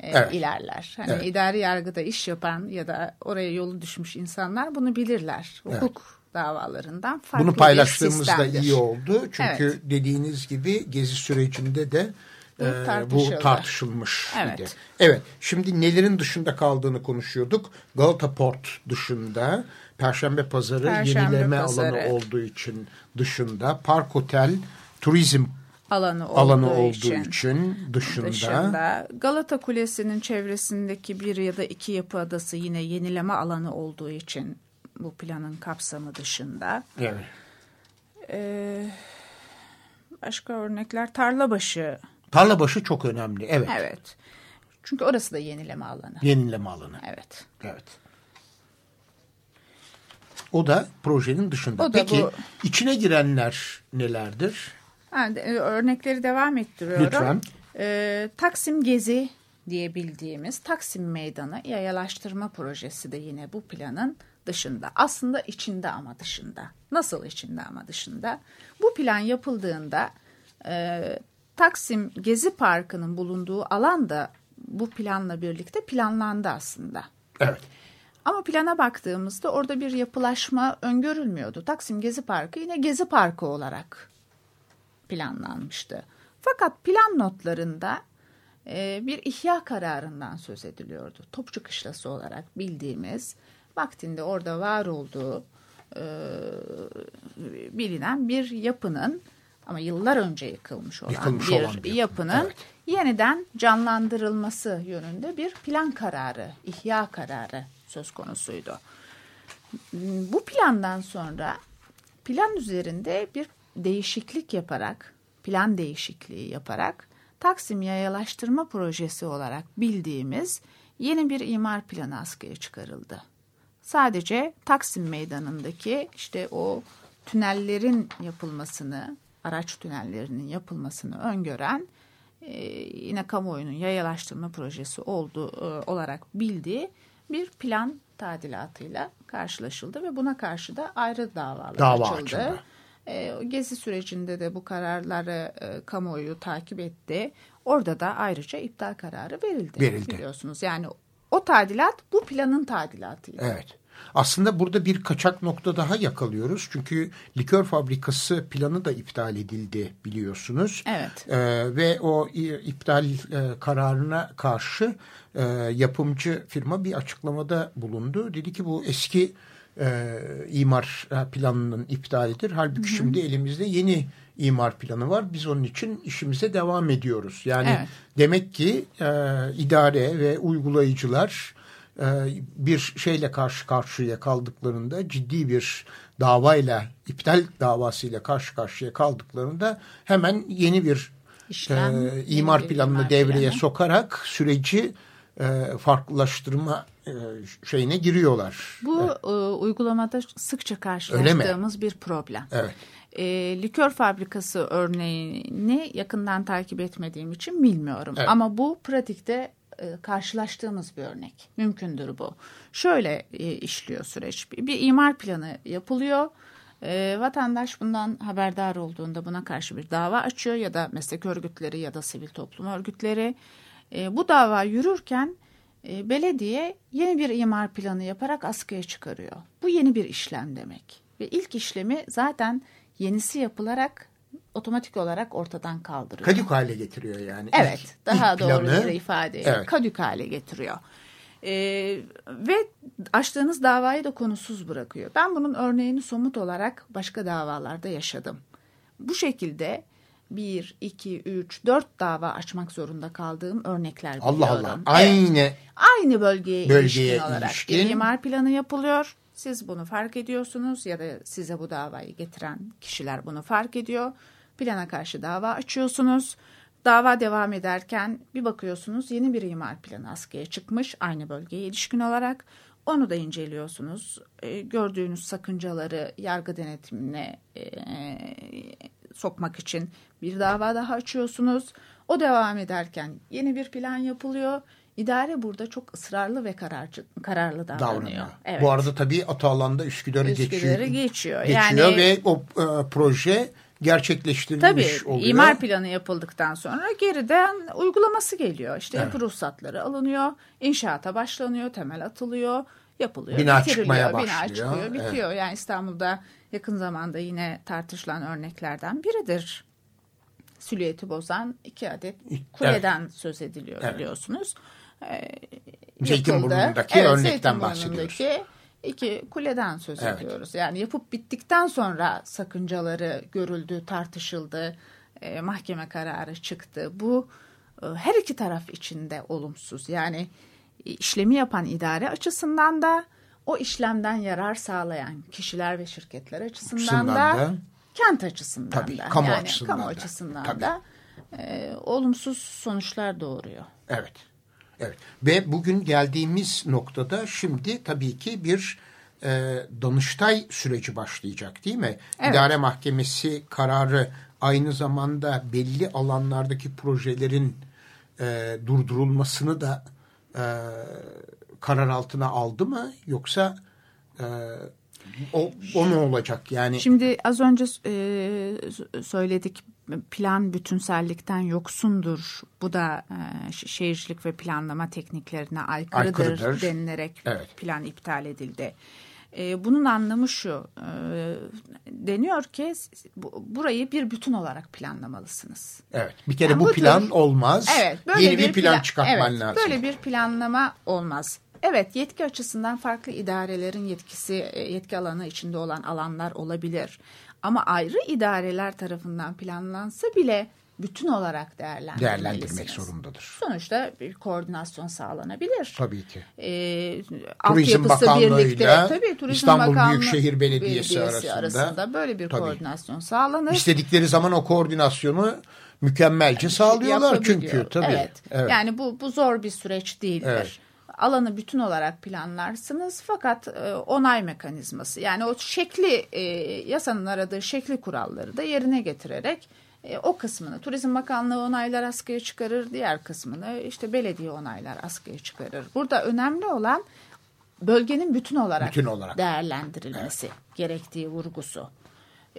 e, Evet. ilerler. Hani Evet. idari yargıda iş yapan ya da oraya yolu düşmüş insanlar bunu bilirler. Hukuk davalarından farklı Bunu bir paylaştığımız da sistemdir. iyi oldu. Çünkü Evet. dediğiniz gibi gezi sürecinde de Bu e, bu tartışılmış. Evet. idi. Evet. Şimdi nelerin dışında kaldığını konuşuyorduk. Galata Port dışında, Perşembe Pazarı Perşembe yenileme Pazarı. alanı olduğu için dışında, Park Otel, turizm alanı olduğu, alanı olduğu için. için, dışında. dışında Galata Kulesi'nin çevresindeki bir ya da iki yapı adası yine yenileme alanı olduğu için bu planın kapsamı dışında. Evet. Ee, başka örnekler Tarlabaşı. Tarlabaşı çok önemli. Evet. Evet. Çünkü orası da yenileme alanı. Yenileme alanı. Evet. Evet. O da projenin dışında. O da Peki bu- içine girenler nelerdir? E, örnekleri devam ettiriyorum. Lütfen. Ee, Taksim Gezi diye bildiğimiz Taksim Meydanı yayalaştırma projesi de yine bu planın dışında. Aslında içinde ama dışında. Nasıl içinde ama dışında? Bu plan yapıldığında e, Taksim Gezi Parkı'nın bulunduğu alan da bu planla birlikte planlandı aslında. Evet. Ama plana baktığımızda orada bir yapılaşma öngörülmüyordu. Taksim Gezi Parkı yine Gezi Parkı olarak planlanmıştı. Fakat plan notlarında e, bir ihya kararından söz ediliyordu. Topçu Kışlası olarak bildiğimiz vaktinde orada var olduğu e, bilinen bir yapının ama yıllar önce yıkılmış olan Yıkılmış bir, olan bir yapı, yapının evet. yeniden canlandırılması yönünde bir plan kararı, ihya kararı söz konusuydu. Bu plandan sonra plan üzerinde bir değişiklik yaparak, plan değişikliği yaparak Taksim Yayalaştırma Projesi olarak bildiğimiz yeni bir imar planı askıya çıkarıldı. Sadece Taksim Meydanı'ndaki işte o tünellerin yapılmasını, araç tünellerinin yapılmasını öngören e, yine kamuoyunun yayalaştırma projesi olduğu e, olarak bildiği bir plan tadilatıyla karşılaşıldı ve buna karşı da ayrı davalar Dava açıldı. açıldı. E, gezi sürecinde de bu kararları e, kamuoyu takip etti. Orada da ayrıca iptal kararı verildi. Verildi. Biliyorsunuz yani o tadilat bu planın tadilatıydı. Evet. Aslında burada bir kaçak nokta daha yakalıyoruz. Çünkü likör fabrikası planı da iptal edildi biliyorsunuz. Evet. Ee, ve o iptal e, kararına karşı e, yapımcı firma bir açıklamada bulundu. Dedi ki bu eski e, imar planının iptalidir. Halbuki şimdi elimizde yeni imar planı var. Biz onun için işimize devam ediyoruz. Yani Evet. demek ki e, idare ve uygulayıcılar e, bir şeyle karşı karşıya kaldıklarında ciddi bir davayla iptal davasıyla karşı karşıya kaldıklarında hemen yeni bir İşlem, e, imar planını imar devreye planı. sokarak süreci e, farklılaştırma şeyine giriyorlar. Bu e, uygulamada sıkça karşılaştığımız bir problem. Evet. E, likör fabrikası örneğini yakından takip etmediğim için bilmiyorum. Evet. Ama bu pratikte e, karşılaştığımız bir örnek. Mümkündür bu. Şöyle e, işliyor süreç. Bir, bir imar planı yapılıyor. E, vatandaş bundan haberdar olduğunda buna karşı bir dava açıyor ya da meslek örgütleri ya da sivil toplum örgütleri. E, bu dava yürürken e, belediye yeni bir imar planı yaparak askıya çıkarıyor. Bu yeni bir işlem demek. Ve ilk işlemi zaten yenisi yapılarak otomatik olarak ortadan kaldırıyor. Kadük hale getiriyor yani. Evet, İlk- daha ilk doğru planı- bir ifade. Evet. Kadük hale getiriyor. Ee, ve açtığınız davayı da konusuz bırakıyor. Ben bunun örneğini somut olarak başka davalarda yaşadım. Bu şekilde bir, iki, üç, dört dava açmak zorunda kaldığım örnekler Allah biliyorum. Allah. Evet. Aynı Aynı bölgeye, Bölgeye ilişkin olarak ilişkin. bir imar planı yapılıyor. Siz bunu fark ediyorsunuz ya da size bu davayı getiren kişiler bunu fark ediyor. Plana karşı dava açıyorsunuz. Dava devam ederken bir bakıyorsunuz yeni bir imar planı askıya çıkmış aynı bölgeye ilişkin olarak. Onu da inceliyorsunuz. E, gördüğünüz sakıncaları yargı denetimine e, sokmak için bir dava daha açıyorsunuz. O devam ederken yeni bir plan yapılıyor. İdare burada çok ısrarlı ve kararcı, kararlı davranıyor. davranıyor. Evet. Bu arada tabii Atalan'da Üsküdar'ı geçiyor. geçiyor. Geçiyor Yani- ve o e, proje gerçekleştirilmiş Tabii oluyor. imar planı yapıldıktan sonra geriden uygulaması geliyor. İşte yapı ruhsatları alınıyor, inşaata başlanıyor, temel atılıyor, yapılıyor, Bina çıkmaya bina başlıyor. çıkıyor, bitiyor. Yani İstanbul'da yakın zamanda yine tartışılan örneklerden biridir. Silüeti bozan iki adet kuleden söz ediliyor Evet. biliyorsunuz. Ee, Zeytinburnu'ndaki yapıldı. örnekten Zeytinburnu'ndaki iki kuleden söz Evet. ediyoruz. Yani yapıp bittikten sonra sakıncaları görüldü, tartışıldı, e, mahkeme kararı çıktı. Bu e, her iki taraf için de olumsuz. Yani işlemi yapan idare açısından da o işlemden yarar sağlayan kişiler ve şirketler açısından Açısından da, da. kent açısından Tabii, da kamu yani açısından kamu da. açısından Tabii. da e, olumsuz sonuçlar doğuruyor. Evet. Evet. Ve bugün geldiğimiz noktada şimdi tabii ki bir e, Danıştay süreci başlayacak değil mi? Evet. İdare Mahkemesi kararı aynı zamanda belli alanlardaki projelerin e, durdurulmasını da e, karar altına aldı mı? Yoksa e, o, o ne olacak? Yani Şimdi az önce e, söyledik plan bütünsellikten yoksundur. Bu da e, şe- şehircilik ve planlama tekniklerine aykırıdır, Aykırıdır. denilerek Evet. plan iptal edildi. E, bunun anlamı şu, e, deniyor ki bu- burayı bir bütün olarak planlamalısınız. evet. Bir kere Yani bu bu plan tür- olmaz. Evet, böyle Yeni bir, plan, çıkartman evet, lazım. Böyle bir planlama olmaz. Evet, yetki açısından farklı idarelerin yetkisi, e, yetki alanı içinde olan alanlar olabilir. Ama ayrı idareler tarafından planlansa bile bütün olarak değerlendirmelisiniz. değerlendirmek zorundadır. Sonuçta bir koordinasyon sağlanabilir. Tabii ki. Ee, Turizm Bakanlığı'yla birlikte, tabii, Turizm İstanbul Bakanlığı Büyükşehir Belediyesi arasında- böyle bir Tabii. koordinasyon sağlanır. İstedikleri zaman o koordinasyonu mükemmelce sağlıyorlar yapabiliyor. çünkü tabii. Evet. Evet. Yani bu bu zor bir süreç değildir. Evet. Alanı bütün olarak planlarsınız fakat e, onay mekanizması yani o şekli e, yasanın aradığı şekli kuralları da yerine getirerek e, o kısmını Turizm Bakanlığı onaylar askıya çıkarır diğer kısmını işte belediye onaylar askıya çıkarır. Burada önemli olan bölgenin bütün olarak, Bütün olarak. değerlendirilmesi gerektiği vurgusu.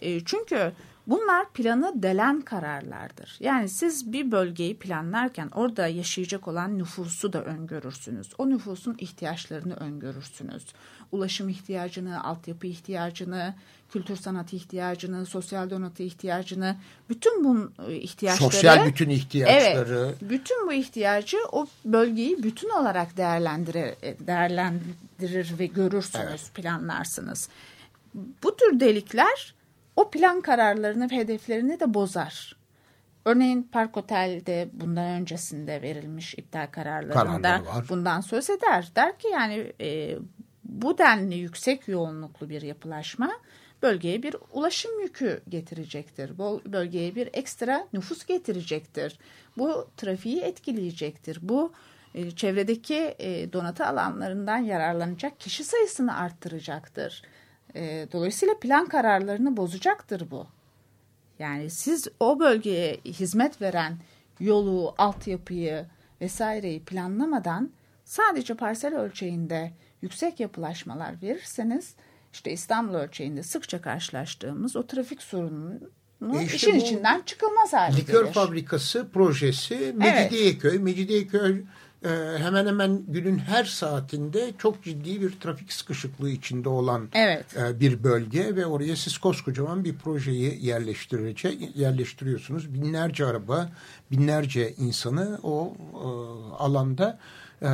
E, çünkü bunlar planı delen kararlardır. Yani siz bir bölgeyi planlarken orada yaşayacak olan nüfusu da öngörürsünüz. O nüfusun ihtiyaçlarını öngörürsünüz. Ulaşım ihtiyacını, altyapı ihtiyacını, kültür sanat ihtiyacını, sosyal donatı ihtiyacını, bütün bu e, ihtiyaçları... Sosyal bütün ihtiyaçları. Evet, bütün bu ihtiyacı o bölgeyi bütün olarak değerlendirir, değerlendirir ve görürsünüz, Evet. planlarsınız. Bu tür delikler o plan kararlarını ve hedeflerini de bozar. Örneğin Park Otel'de bundan öncesinde verilmiş iptal kararlarında Kararları bundan söz eder. Der ki yani e, bu denli yüksek yoğunluklu bir yapılaşma bölgeye bir ulaşım yükü getirecektir. Bölgeye bir ekstra nüfus getirecektir. Bu trafiği etkileyecektir. Bu e, çevredeki e, donatı alanlarından yararlanacak kişi sayısını arttıracaktır. E, dolayısıyla plan kararlarını bozacaktır bu. Yani siz o bölgeye hizmet veren yolu, altyapıyı vesaireyi planlamadan sadece parsel ölçeğinde yüksek yapılaşmalar verirseniz işte İstanbul ölçeğinde sıkça karşılaştığımız o trafik sorununun E işte işin içinden çıkılmaz hale Likör gelir. fabrikası projesi Mecidiyeköy. Mecidiyeköy e, hemen hemen günün her saatinde çok ciddi bir trafik sıkışıklığı içinde olan Evet. e, bir bölge ve oraya siz koskocaman bir projeyi yerleştirecek yerleştiriyorsunuz. Binlerce araba, binlerce insanı o e, alanda e,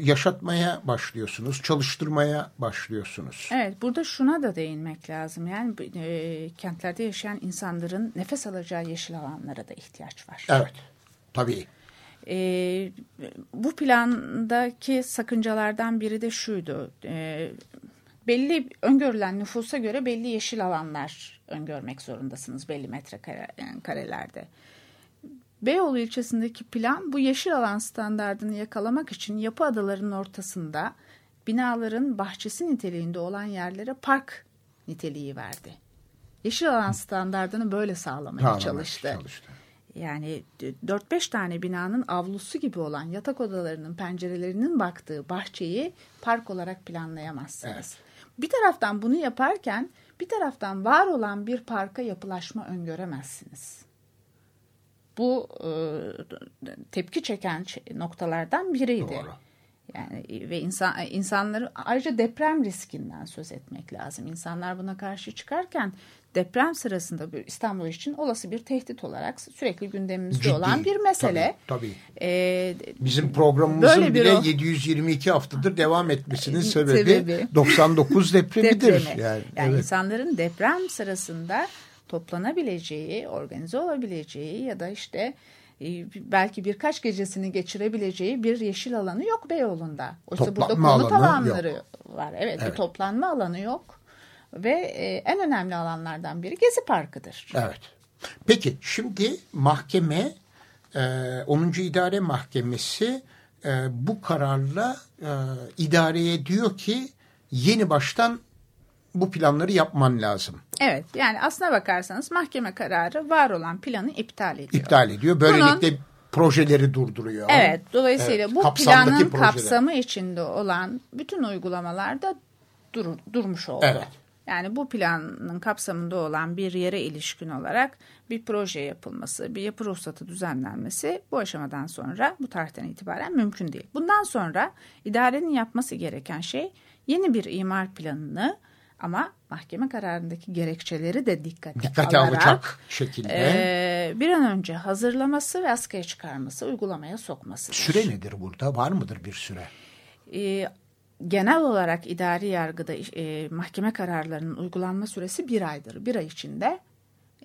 yaşatmaya başlıyorsunuz, çalıştırmaya başlıyorsunuz. Evet, burada şuna da değinmek lazım. Yani e, kentlerde yaşayan insanların nefes alacağı yeşil alanlara da ihtiyaç var. Evet, tabii. E, bu plandaki sakıncalardan biri de şuydu. E, belli öngörülen nüfusa göre belli yeşil alanlar öngörmek zorundasınız belli metrekarelerde. Beyoğlu ilçesindeki plan bu yeşil alan standartını yakalamak için yapı adalarının ortasında binaların bahçesi niteliğinde olan yerlere park niteliği verdi. Yeşil alan standartını böyle sağlamaya Sağlamaya çalıştı. çalıştı. Yani 4-5 tane binanın avlusu gibi olan yatak odalarının pencerelerinin baktığı bahçeyi park olarak planlayamazsınız. Evet. Bir taraftan bunu yaparken bir taraftan var olan bir parka yapılaşma öngöremezsiniz. Bu e, tepki çeken noktalardan biriydi. Doğru. Yani ve insan insanları ayrıca deprem riskinden söz etmek lazım. İnsanlar buna karşı çıkarken deprem sırasında bir İstanbul için olası bir tehdit olarak sürekli gündemimizde Ciddi. olan bir mesele. Tabii, tabii. Ee, Bizim programımızın bir bile o- 722 haftadır devam etmesinin sebebi, Sebebi. 99 depremidir. depremi. Yani, Yani, evet. insanların deprem sırasında toplanabileceği, organize olabileceği ya da işte e, belki birkaç gecesini geçirebileceği bir yeşil alanı yok Beyoğlu'nda. Oysa burada Toplanma konut alanı alanları var. Evet, bir toplanma alanı yok. Ve e, en önemli alanlardan biri Gezi Parkı'dır. Evet. Peki şimdi mahkeme e, 10. İdare Mahkemesi e, bu kararla e, idareye diyor ki yeni baştan bu planları yapman lazım. Evet yani aslına bakarsanız mahkeme kararı var olan planı iptal ediyor. İptal ediyor. Böylelikle projeleri durduruyor. Evet, dolayısıyla Evet, bu planın projeler. kapsamı içinde olan bütün uygulamalarda dur, durmuş oldu. Evet. Yani bu planın kapsamında olan bir yere ilişkin olarak bir proje yapılması, bir yapı ruhsatı düzenlenmesi bu aşamadan sonra bu tarihten itibaren mümkün değil. Bundan sonra idarenin yapması gereken şey yeni bir imar planını ama mahkeme kararındaki gerekçeleri de dikkate, Dikkate alarak alacak şekilde. ee, bir an önce hazırlaması ve askıya çıkarması, uygulamaya sokması. Süre nedir burada? Var mıdır bir süre? Ee, genel olarak idari yargıda e, mahkeme kararlarının uygulanma süresi bir aydır. Bir ay içinde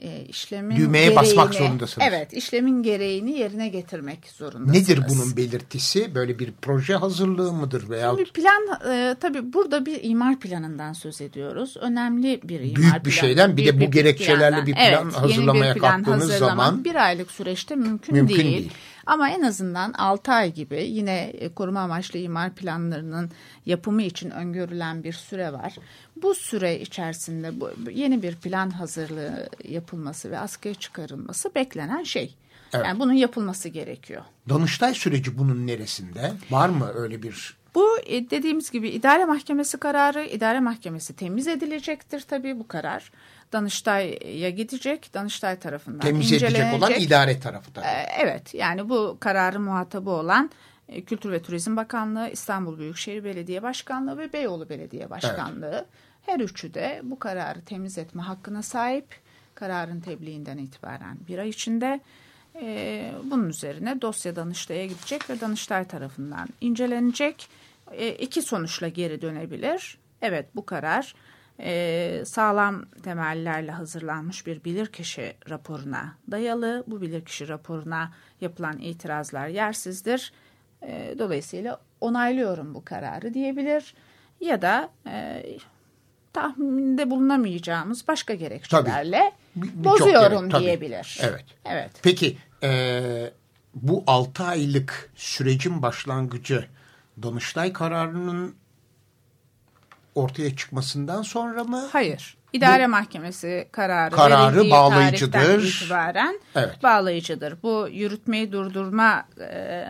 e, işlemin Düğmeye basmak gereğini- zorundasınız. Evet, işlemin gereğini yerine getirmek zorundasınız. Nedir bunun belirtisi? Böyle bir proje hazırlığı mıdır veya Bir plan e, tabii burada bir imar planından söz ediyoruz. Önemli bir imar Büyük bir planı. şeyden, bir de bu Büyük gerekçelerle bir plan evet, hazırlamaya yeni bir plan kalktığınız zaman- bir aylık süreçte mümkün, Mümkün değil. değil. Ama en azından 6 ay gibi yine e, koruma amaçlı imar planlarının yapımı için öngörülen bir süre var. Bu süre içerisinde bu, yeni bir plan hazırlığı yapılması ve askıya çıkarılması beklenen şey. Evet. Yani bunun yapılması gerekiyor. Danıştay süreci bunun neresinde? Var mı öyle bir Bu e, dediğimiz gibi idare mahkemesi kararı, idare mahkemesi temiz edilecektir tabii bu karar. Danıştay'a gidecek, Danıştay tarafından temiz edecek olan idare tarafı tabii. Ee, Evet yani bu kararın muhatabı olan e, Kültür ve Turizm Bakanlığı, İstanbul Büyükşehir Belediye Başkanlığı ve Beyoğlu Belediye Başkanlığı. Her üçü de bu kararı temiz etme hakkına sahip. Kararın tebliğinden itibaren bir ay içinde e, bunun üzerine dosya Danıştay'a gidecek ve Danıştay tarafından incelenecek. E, iki sonuçla geri dönebilir. Evet bu karar e, sağlam temellerle hazırlanmış bir bilirkişi raporuna dayalı. Bu bilirkişi raporuna yapılan itirazlar yersizdir. E, dolayısıyla onaylıyorum bu kararı diyebilir. Ya da e, tahminde bulunamayacağımız başka gerekçelerle Bir- birçok bozuyorum gerek, tabii. diyebilir. Evet. Evet. Peki e, bu 6 aylık sürecin başlangıcı Danıştay kararının ortaya çıkmasından sonra mı? Hayır. İdare Mahkemesi kararı, Kararı bağlayıcıdır. itibaren Evet. bağlayıcıdır. Bu yürütmeyi durdurma e,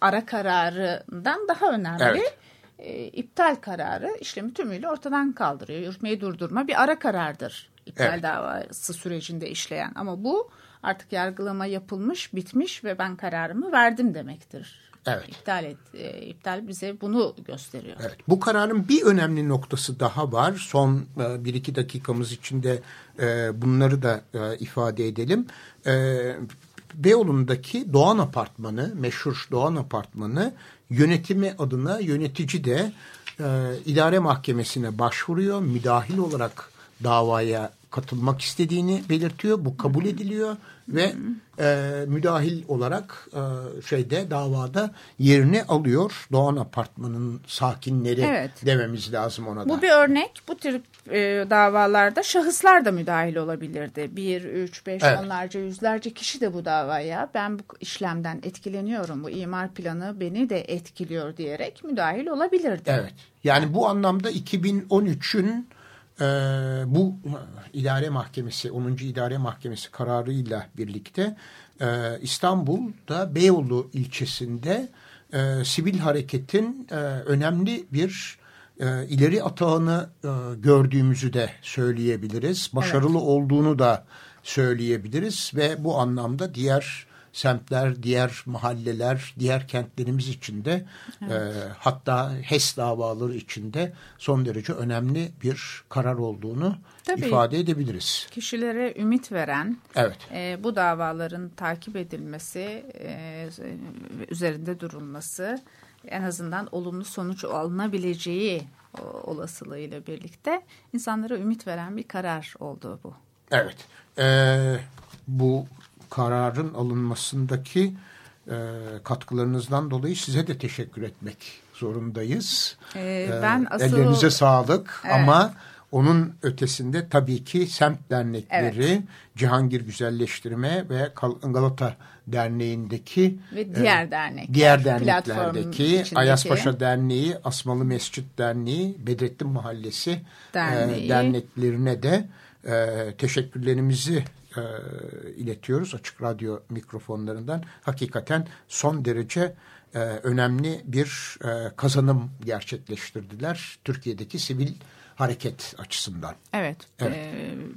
ara kararından daha önemli. Evet. e, iptal kararı işlemi tümüyle ortadan kaldırıyor. Yürütmeyi durdurma bir ara karardır iptal evet. davası sürecinde işleyen ama bu artık yargılama yapılmış, bitmiş ve ben kararımı verdim demektir. Evet. İptal et, e, iptal bize bunu gösteriyor. Evet. Bu kararın bir önemli noktası daha var. Son e, bir iki dakikamız içinde e, bunları da e, ifade edelim. E, Beyoğlu'ndaki Doğan Apartmanı, meşhur Doğan Apartmanı yönetimi adına yönetici de e, idare mahkemesine başvuruyor. Müdahil olarak davaya katılmak istediğini belirtiyor. Bu kabul ediliyor ve e, müdahil olarak e, şeyde davada yerini alıyor. Doğan Apartmanı'nın sakinleri evet. dememiz lazım ona da. Bu bir örnek. Bu tür e, davalarda şahıslar da müdahil olabilirdi. Bir, üç, beş, evet. onlarca, yüzlerce kişi de bu davaya ben bu işlemden etkileniyorum. Bu imar planı beni de etkiliyor diyerek müdahil olabilirdi. Evet. Yani bu anlamda 2013'ün e, bu idare mahkemesi 10. idare mahkemesi kararıyla birlikte e, İstanbul'da Beyoğlu ilçesinde e, sivil hareketin e, önemli bir e, ileri atağını e, gördüğümüzü de söyleyebiliriz. Başarılı evet. olduğunu da söyleyebiliriz ve bu anlamda diğer semtler, diğer mahalleler, diğer kentlerimiz içinde evet. e, hatta HES davaları içinde son derece önemli bir karar olduğunu Tabii, ifade edebiliriz. Kişilere ümit veren, evet. e, bu davaların takip edilmesi, e, üzerinde durulması, en azından olumlu sonuç alınabileceği olasılığıyla birlikte insanlara ümit veren bir karar oldu bu. Evet. Ee, bu kararın alınmasındaki e, katkılarınızdan dolayı size de teşekkür etmek zorundayız. Ee, ben asıl... Ellerinize sağlık evet. ama onun ötesinde tabii ki semt dernekleri, evet. Cihangir Güzelleştirme ve Galata Derneği'ndeki ve diğer dernek, diğer derneklerdeki Ayaspaşa Derneği, Asmalı Mescit Derneği, Bedrettin Mahallesi Derneği. E, derneklerine de e, teşekkürlerimizi e, iletiyoruz açık radyo mikrofonlarından. Hakikaten son derece e, önemli bir e, kazanım gerçekleştirdiler Türkiye'deki sivil hareket açısından. Evet, evet.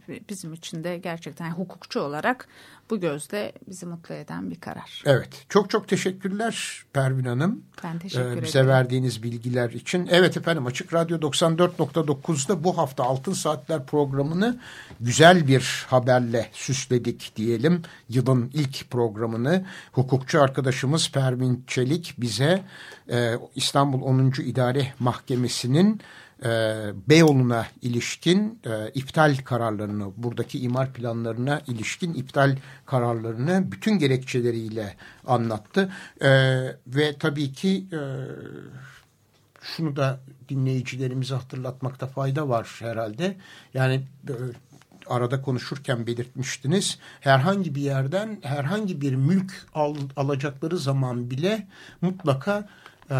E, bizim için de gerçekten hukukçu olarak bu gözde bizi mutlu eden bir karar. Evet, çok çok teşekkürler Pervin Hanım. Ben teşekkür ederim. Bize verdiğiniz bilgiler için. Evet efendim Açık Radyo 94.9'da bu hafta Altın Saatler programını güzel bir haberle süsledik diyelim. Yılın ilk programını hukukçu arkadaşımız Pervin Çelik bize e, İstanbul 10. İdare Mahkemesi'nin e, Beyoğlu'na ilişkin e, iptal kararlarını, buradaki imar planlarına ilişkin iptal kararlarını bütün gerekçeleriyle anlattı. E, ve tabii ki e, şunu da dinleyicilerimize hatırlatmakta fayda var herhalde. Yani e, arada konuşurken belirtmiştiniz. Herhangi bir yerden herhangi bir mülk al, alacakları zaman bile mutlaka e,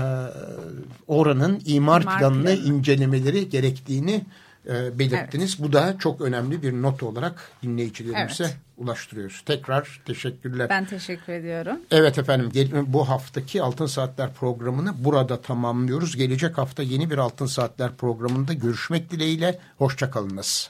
oranın imar, imar planını planı. incelemeleri gerektiğini e, belirttiniz. Evet. Bu da çok önemli bir not olarak dinleyicilerimize evet. ulaştırıyoruz. Tekrar teşekkürler. Ben teşekkür ediyorum. Evet efendim bu haftaki Altın Saatler programını burada tamamlıyoruz. Gelecek hafta yeni bir Altın Saatler programında görüşmek dileğiyle. Hoşçakalınız.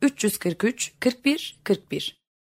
343 41 41